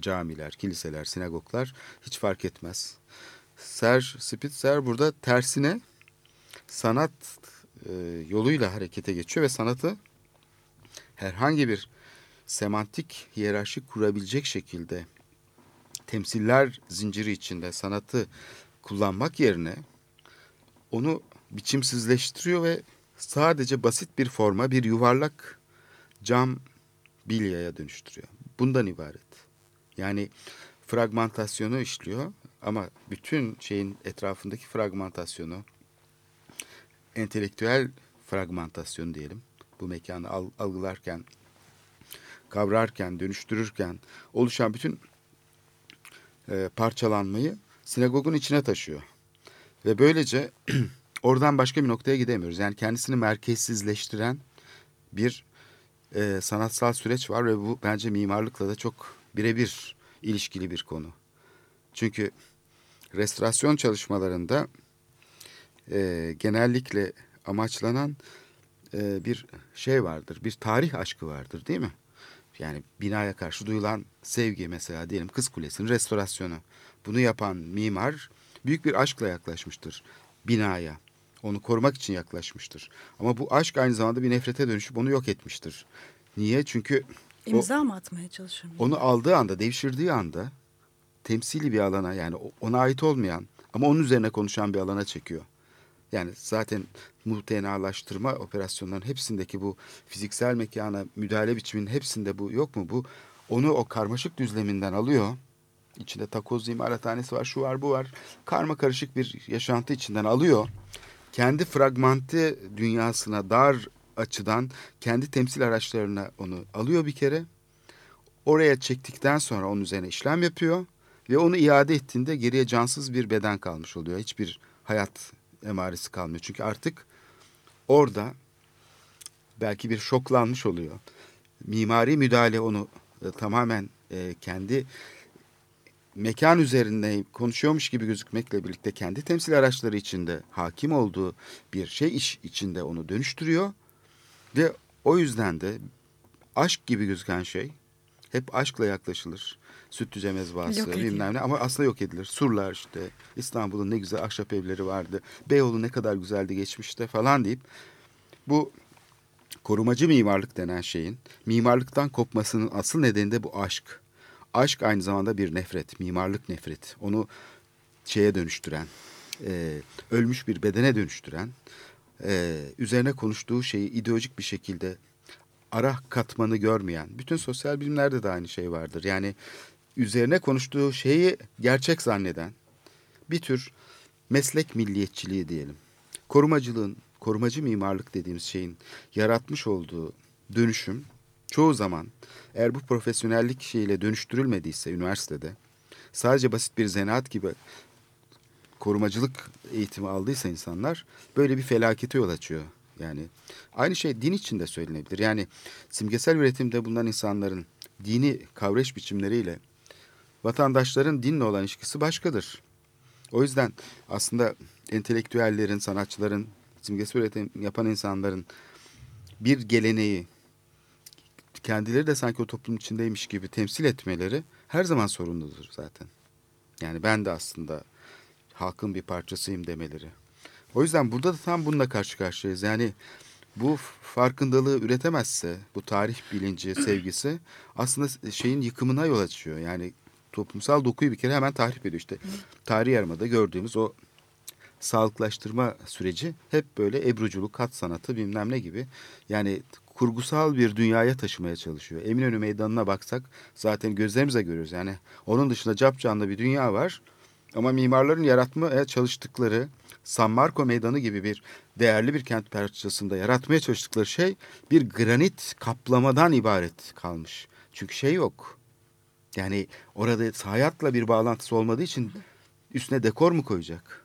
Camiler, kiliseler, sinagoglar hiç fark etmez. Ser Spitzer burada tersine sanat e, yoluyla harekete geçiyor ve sanatı herhangi bir semantik hiyerarşi kurabilecek şekilde temsiller zinciri içinde sanatı kullanmak yerine onu biçimsizleştiriyor ve sadece basit bir forma, bir yuvarlak cam bilyaya dönüştürüyor. Bundan ibaret. Yani fragmentasyonu işliyor ama bütün şeyin etrafındaki fragmentasyonu, entelektüel fragmentasyonu diyelim. Bu mekanı al- algılarken, kavrarken, dönüştürürken oluşan bütün e, parçalanmayı sinagogun içine taşıyor. Ve böylece oradan başka bir noktaya gidemiyoruz. Yani kendisini merkezsizleştiren bir e, sanatsal süreç var ve bu bence mimarlıkla da çok birebir ilişkili bir konu. Çünkü restorasyon çalışmalarında e, genellikle amaçlanan e, bir şey vardır, bir tarih aşkı vardır değil mi? Yani binaya karşı duyulan sevgi mesela diyelim Kız Kulesi'nin restorasyonu. Bunu yapan mimar büyük bir aşkla yaklaşmıştır binaya. Onu korumak için yaklaşmıştır. Ama bu aşk aynı zamanda bir nefrete dönüşüp onu yok etmiştir. Niye? Çünkü o, İmza mı atmaya çalışıyorum? onu aldığı anda, devşirdiği anda temsili bir alana yani ona ait olmayan ama onun üzerine konuşan bir alana çekiyor. Yani zaten muhtenalaştırma operasyonlarının hepsindeki bu fiziksel mekana müdahale biçiminin hepsinde bu yok mu? Bu onu o karmaşık düzleminden alıyor. İçinde takoz imalathanesi var, şu var, bu var. Karma karışık bir yaşantı içinden alıyor. Kendi fragmenti dünyasına dar açıdan kendi temsil araçlarına onu alıyor bir kere. Oraya çektikten sonra onun üzerine işlem yapıyor. Ve onu iade ettiğinde geriye cansız bir beden kalmış oluyor. Hiçbir hayat emaresi kalmıyor. Çünkü artık orada belki bir şoklanmış oluyor. Mimari müdahale onu e, tamamen e, kendi mekan üzerinde konuşuyormuş gibi gözükmekle birlikte kendi temsil araçları içinde hakim olduğu bir şey iş içinde onu dönüştürüyor. Ve o yüzden de aşk gibi gözüken şey hep aşkla yaklaşılır. Sütlüce mezbahası bilmem ne ama aslında yok edilir. Surlar işte İstanbul'un ne güzel ahşap evleri vardı. Beyoğlu ne kadar güzeldi geçmişte falan deyip bu korumacı mimarlık denen şeyin mimarlıktan kopmasının asıl nedeni de bu aşk. Aşk aynı zamanda bir nefret, mimarlık nefret. Onu şeye dönüştüren, e, ölmüş bir bedene dönüştüren, e, üzerine konuştuğu şeyi ideolojik bir şekilde ara katmanı görmeyen, bütün sosyal bilimlerde de aynı şey vardır. Yani üzerine konuştuğu şeyi gerçek zanneden bir tür meslek milliyetçiliği diyelim. Korumacılığın, korumacı mimarlık dediğimiz şeyin yaratmış olduğu dönüşüm çoğu zaman eğer bu profesyonellik şeyiyle dönüştürülmediyse üniversitede sadece basit bir zanaat gibi korumacılık eğitimi aldıysa insanlar böyle bir felakete yol açıyor. Yani aynı şey din için de söylenebilir. Yani simgesel üretimde bulunan insanların dini kavrayış biçimleriyle vatandaşların dinle olan ilişkisi başkadır. O yüzden aslında entelektüellerin, sanatçıların, simgesel üretim yapan insanların bir geleneği kendileri de sanki o toplum içindeymiş gibi temsil etmeleri her zaman sorunludur zaten. Yani ben de aslında halkın bir parçasıyım demeleri. O yüzden burada da tam bununla karşı karşıyayız. Yani bu farkındalığı üretemezse, bu tarih bilinci, sevgisi aslında şeyin yıkımına yol açıyor. Yani toplumsal dokuyu bir kere hemen tahrip ediyor. İşte tarih yarımada gördüğümüz o sağlıklaştırma süreci hep böyle ebruculuk, kat sanatı bilmem ne gibi. Yani kurgusal bir dünyaya taşımaya çalışıyor. Eminönü Meydanı'na baksak zaten gözlerimize görüyoruz. Yani onun dışında capcanlı bir dünya var. Ama mimarların yaratmaya çalıştıkları San Marco Meydanı gibi bir değerli bir kent parçasında yaratmaya çalıştıkları şey bir granit kaplamadan ibaret kalmış. Çünkü şey yok. Yani orada hayatla bir bağlantısı olmadığı için üstüne dekor mu koyacak?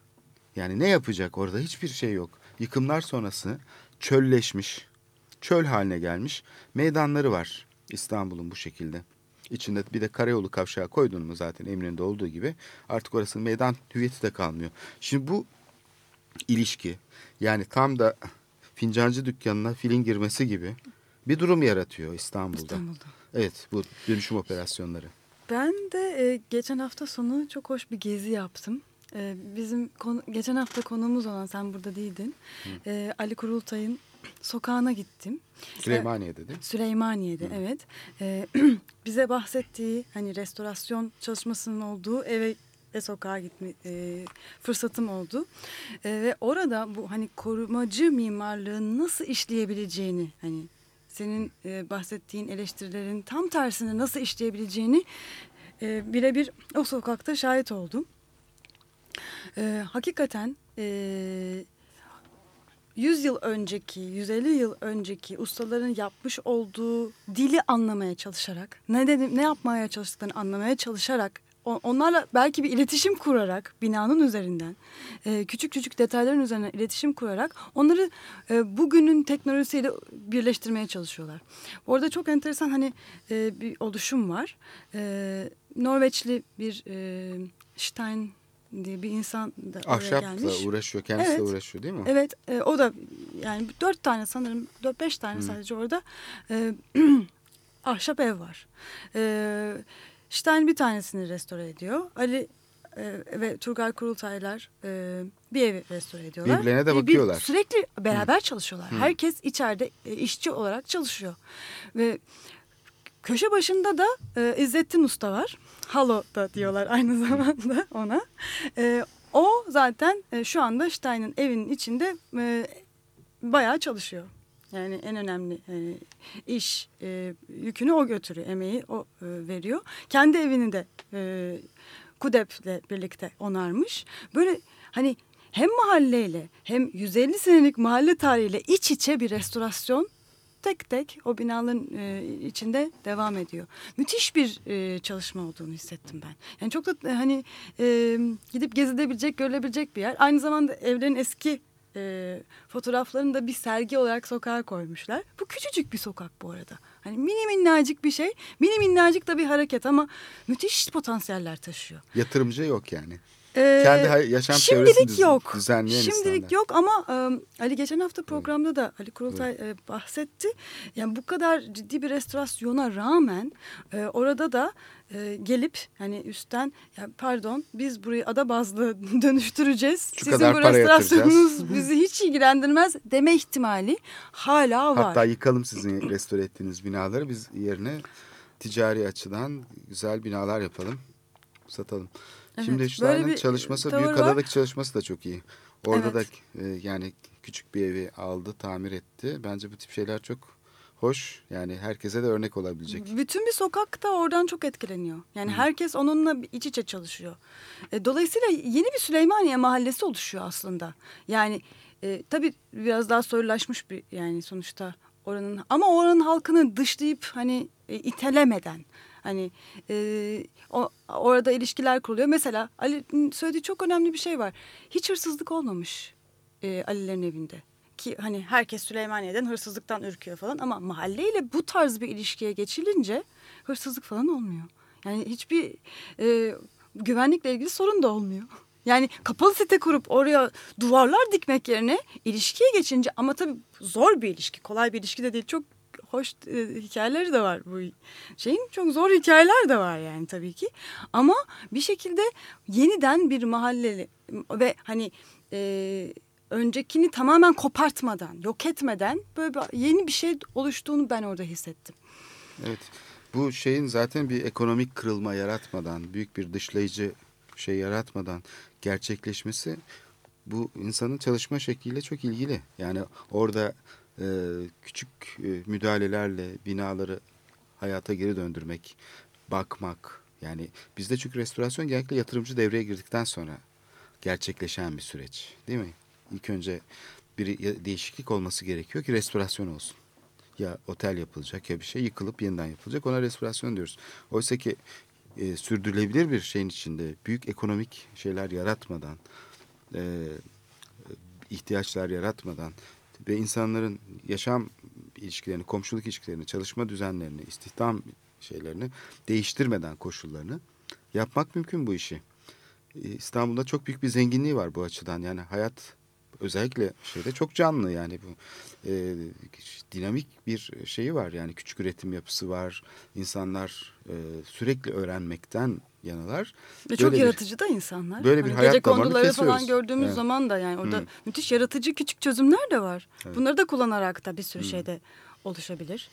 Yani ne yapacak orada hiçbir şey yok. Yıkımlar sonrası çölleşmiş, çöl haline gelmiş meydanları var İstanbul'un bu şekilde. İçinde bir de karayolu kavşağı koydun mu zaten Eminönü'nde olduğu gibi artık orası meydan hüviyeti de kalmıyor. Şimdi bu ilişki yani tam da fincancı dükkanına filin girmesi gibi bir durum yaratıyor İstanbul'da. İstanbul'da. Evet bu dönüşüm operasyonları. Ben de e, geçen hafta sonu çok hoş bir gezi yaptım. E, bizim konu, geçen hafta konuğumuz olan sen burada değildin. E, Ali Kurultay'ın sokağına gittim. Süleymaniye'de değil mi? Süleymaniye'de evet. E, bize bahsettiği hani restorasyon çalışmasının olduğu eve ve sokağa gitme e, fırsatım oldu. E, ve orada bu hani korumacı mimarlığın nasıl işleyebileceğini hani senin e, bahsettiğin eleştirilerin tam tersine nasıl işleyebileceğini e, birebir o sokakta şahit oldum. E, hakikaten e, 100 yıl önceki, 150 yıl önceki ustaların yapmış olduğu dili anlamaya çalışarak, ne dedim, ne yapmaya çalıştıklarını anlamaya çalışarak, onlarla belki bir iletişim kurarak binanın üzerinden, e, küçük küçük detayların üzerine iletişim kurarak onları e, bugünün teknolojisiyle birleştirmeye çalışıyorlar. Orada çok enteresan hani e, bir oluşum var. Norveçli bir Stein diye bir insan da oraya Ahşapla gelmiş. uğraşıyor, kendisi de Evet. uğraşıyor değil mi? Evet e, o da yani dört tane sanırım dört beş tane sadece orada e, ahşap ev var. E, Stein bir tanesini restore ediyor. Ali e, ve Turgay Kurultaylar e, bir evi restore ediyorlar. Birbirlerine de E, bir- bakıyorlar. sürekli beraber çalışıyorlar. Herkes içeride e, işçi olarak çalışıyor. Ve köşe başında da e, İzzettin Usta var. Halo da diyorlar aynı zamanda ona. E, o zaten e, şu anda Stein'in evinin içinde e, bayağı çalışıyor. Yani en önemli e, iş e, yükünü o götürüyor, emeği o e, veriyor. Kendi evini de e, KUDEP'le birlikte onarmış. Böyle hani hem mahalleyle hem 150 senelik mahalle tarihiyle iç içe bir restorasyon tek tek o binaların e, içinde devam ediyor. Müthiş bir e, çalışma olduğunu hissettim ben. Yani çok da e, hani e, gidip gezilebilecek, görülebilecek bir yer. Aynı zamanda evlerin eski e, fotoğraflarını da bir sergi olarak sokağa koymuşlar. Bu küçücük bir sokak bu arada. Hani mini minnacık bir şey. Mini minnacık da bir hareket ama müthiş potansiyeller taşıyor. Yatırımcı yok yani. Ee, Kendi yaşam şimdilik çevresini düz- yok. düzenleyen Şimdilik insanlar. yok ama e, Ali geçen hafta programda da Ali Kurultay e, bahsetti. Yani bu kadar ciddi bir restorasyona rağmen e, orada da e, gelip hani üstten ya pardon biz burayı ada bazlı dönüştüreceğiz. Şu Sizin bu restorasyonunuz bizi hiç ilgilendirmez deme ihtimali hala var. Hatta yıkalım sizin restore ettiğiniz binaları biz yerine ticari açıdan güzel binalar yapalım, satalım. Evet, Şimdi Stein'ın bir çalışması, tavır Büyükada'daki çalışması da çok iyi. Orada Evet. da e, yani küçük bir evi aldı, tamir etti. Bence bu tip şeyler çok hoş. Yani herkese de örnek olabilecek. Bütün bir sokak da oradan çok etkileniyor. Yani herkes onunla iç içe çalışıyor. E, dolayısıyla yeni bir Süleymaniye mahallesi oluşuyor aslında. Yani e, tabii biraz daha soylulaşmış bir yani sonuçta oranın ama oranın halkını dışlayıp hani e, itelemeden hani e, o, orada ilişkiler kuruluyor. Mesela Ali'nin söylediği çok önemli bir şey var. Hiç hırsızlık olmamış e, Ali'lerin evinde. ki hani herkes Süleymaniye'den hırsızlıktan ürküyor falan ama mahalleyle bu tarz bir ilişkiye geçilince hırsızlık falan olmuyor. Yani hiçbir e, güvenlikle ilgili sorun da olmuyor. Yani kapalı site kurup oraya duvarlar dikmek yerine ilişkiye geçince ama tabii zor bir ilişki, kolay bir ilişki de değil. Çok hoş e, hikayeleri de var bu şeyin. Çok zor hikayeler de var yani tabii ki. Ama bir şekilde yeniden bir mahalleli ve hani e, öncekini tamamen kopartmadan, yok etmeden böyle bir, yeni bir şey oluştuğunu ben orada hissettim. Evet. Bu şeyin zaten bir ekonomik kırılma yaratmadan, büyük bir dışlayıcı şey yaratmadan gerçekleşmesi bu insanın çalışma şekliyle çok ilgili. Yani orada e, küçük e, müdahalelerle binaları hayata geri döndürmek, bakmak. Yani bizde çünkü restorasyon genellikle yatırımcı devreye girdikten sonra gerçekleşen bir süreç değil mi? İlk önce bir değişiklik olması gerekiyor ki restorasyon olsun. Ya otel yapılacak ya bir şey yıkılıp yeniden yapılacak ona restorasyon diyoruz. Oysa ki e, sürdürülebilir bir şeyin içinde büyük ekonomik şeyler yaratmadan, e, ihtiyaçlar yaratmadan ve insanların yaşam ilişkilerini, komşuluk ilişkilerini, çalışma düzenlerini, istihdam şeylerini değiştirmeden koşullarını yapmak mümkün bu işi. E, İstanbul'da çok büyük bir zenginliği var bu açıdan. Yani hayat özellikle şeyde çok canlı yani bu e, dinamik bir şeyi var yani küçük üretim yapısı var insanlar e, sürekli öğrenmekten yanalar. Ve çok böyle yaratıcı bir, da insanlar. Böyle bir hani hayat Gece konduları falan gördüğümüz evet. zaman da yani orada hmm. müthiş yaratıcı küçük çözümler de var. Evet. Bunları da kullanarak da bir sürü hmm. şeyde oluşabilir.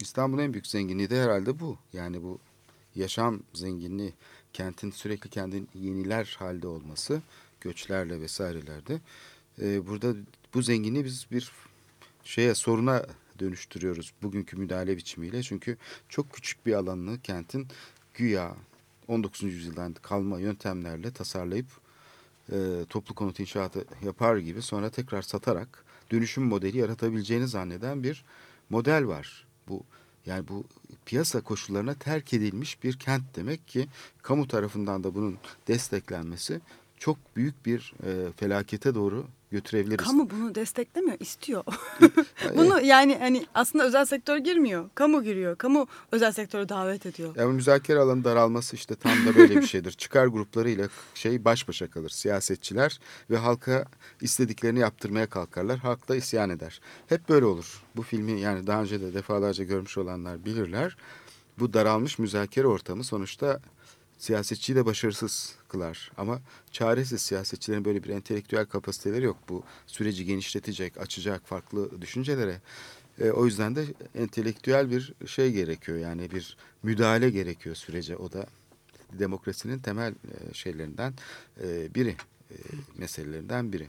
İstanbul'un en büyük zenginliği de herhalde bu. Yani bu yaşam zenginliği, kentin sürekli kendini yeniler halde olması, göçlerle vesairelerde e, burada bu zenginliği biz bir şeye soruna dönüştürüyoruz bugünkü müdahale biçimiyle. Çünkü çok küçük bir alanını kentin güya 19. yüzyıldan kalma yöntemlerle tasarlayıp e, toplu konut inşaatı yapar gibi sonra tekrar satarak dönüşüm modeli yaratabileceğini zanneden bir model var. Bu yani bu piyasa koşullarına terk edilmiş bir kent demek ki kamu tarafından da bunun desteklenmesi çok büyük bir e, felakete doğru götürebiliriz. Kamu bunu desteklemiyor, istiyor. bunu yani hani aslında özel sektör girmiyor. Kamu giriyor. Kamu özel sektörü davet ediyor. Yani müzakere alanı daralması işte tam da böyle bir şeydir. Çıkar gruplarıyla şey baş başa kalır siyasetçiler ve halka istediklerini yaptırmaya kalkarlar. Halk da isyan eder. Hep böyle olur. Bu filmi yani daha önce de defalarca görmüş olanlar bilirler. Bu daralmış müzakere ortamı sonuçta siyasetçiyi de başarısız kılar. Ama çaresiz siyasetçilerin böyle bir entelektüel kapasiteleri yok. Bu süreci genişletecek, açacak farklı düşüncelere. E, o yüzden de entelektüel bir şey gerekiyor. Yani bir müdahale gerekiyor sürece. O da demokrasinin temel e, şeylerinden e, biri, e, meselelerinden biri.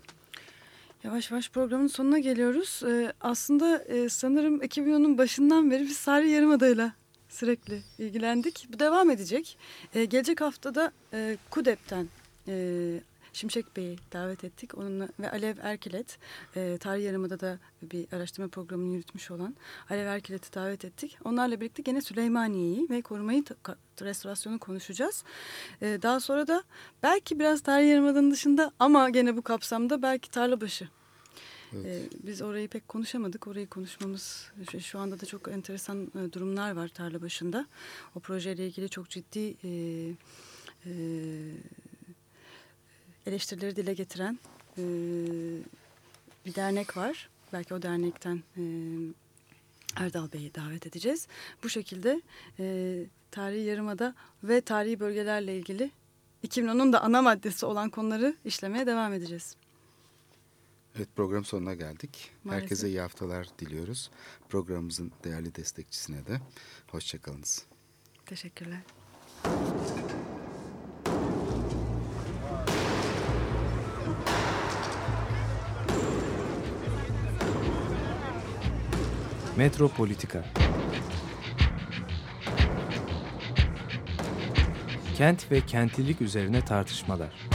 Yavaş yavaş programın sonuna geliyoruz. Ee, aslında e, sanırım 2010'un başından beri biz Sarı Yarımada'yla sürekli ilgilendik. Bu devam edecek. E, gelecek haftada e, KUDEP'ten e, Şimşek Bey'i davet ettik. Onunla ve Alev Erkilet, e, Tarih Yarımada da bir araştırma programını yürütmüş olan Alev Erkilet'i davet ettik. Onlarla birlikte gene Süleymaniye'yi ve korumayı, restorasyonu konuşacağız. E, daha sonra da belki biraz Tarih Yarımada'nın dışında ama gene bu kapsamda belki Tarlabaşı Evet. Ee, biz orayı pek konuşamadık. Orayı konuşmamız şu anda da çok enteresan e, durumlar var tarla başında. O projeyle ilgili çok ciddi e, e, eleştirileri dile getiren e, bir dernek var. Belki o dernekten e, Erdal Bey'i davet edeceğiz. Bu şekilde e, tarihi yarımada ve tarihi bölgelerle ilgili 2010'un da ana maddesi olan konuları işlemeye devam edeceğiz. Evet program sonuna geldik. Maalesef. Herkese iyi haftalar diliyoruz. Programımızın değerli destekçisine de hoşçakalınız. Teşekkürler. Metropolitika Kent ve kentlilik üzerine tartışmalar.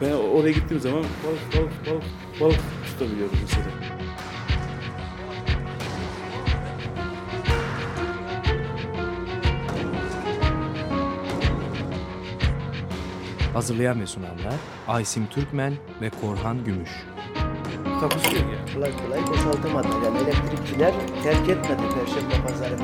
Ben oraya gittiğim zaman balık balık balık balık tutabiliyorum mesela. Hazırlayan ve sunanlar Aysim Türkmen ve Korhan Gümüş. takusu yok yani. kolay kolay boşaltamadı. Yani elektrikçiler terk etmedi Perşembe Pazarı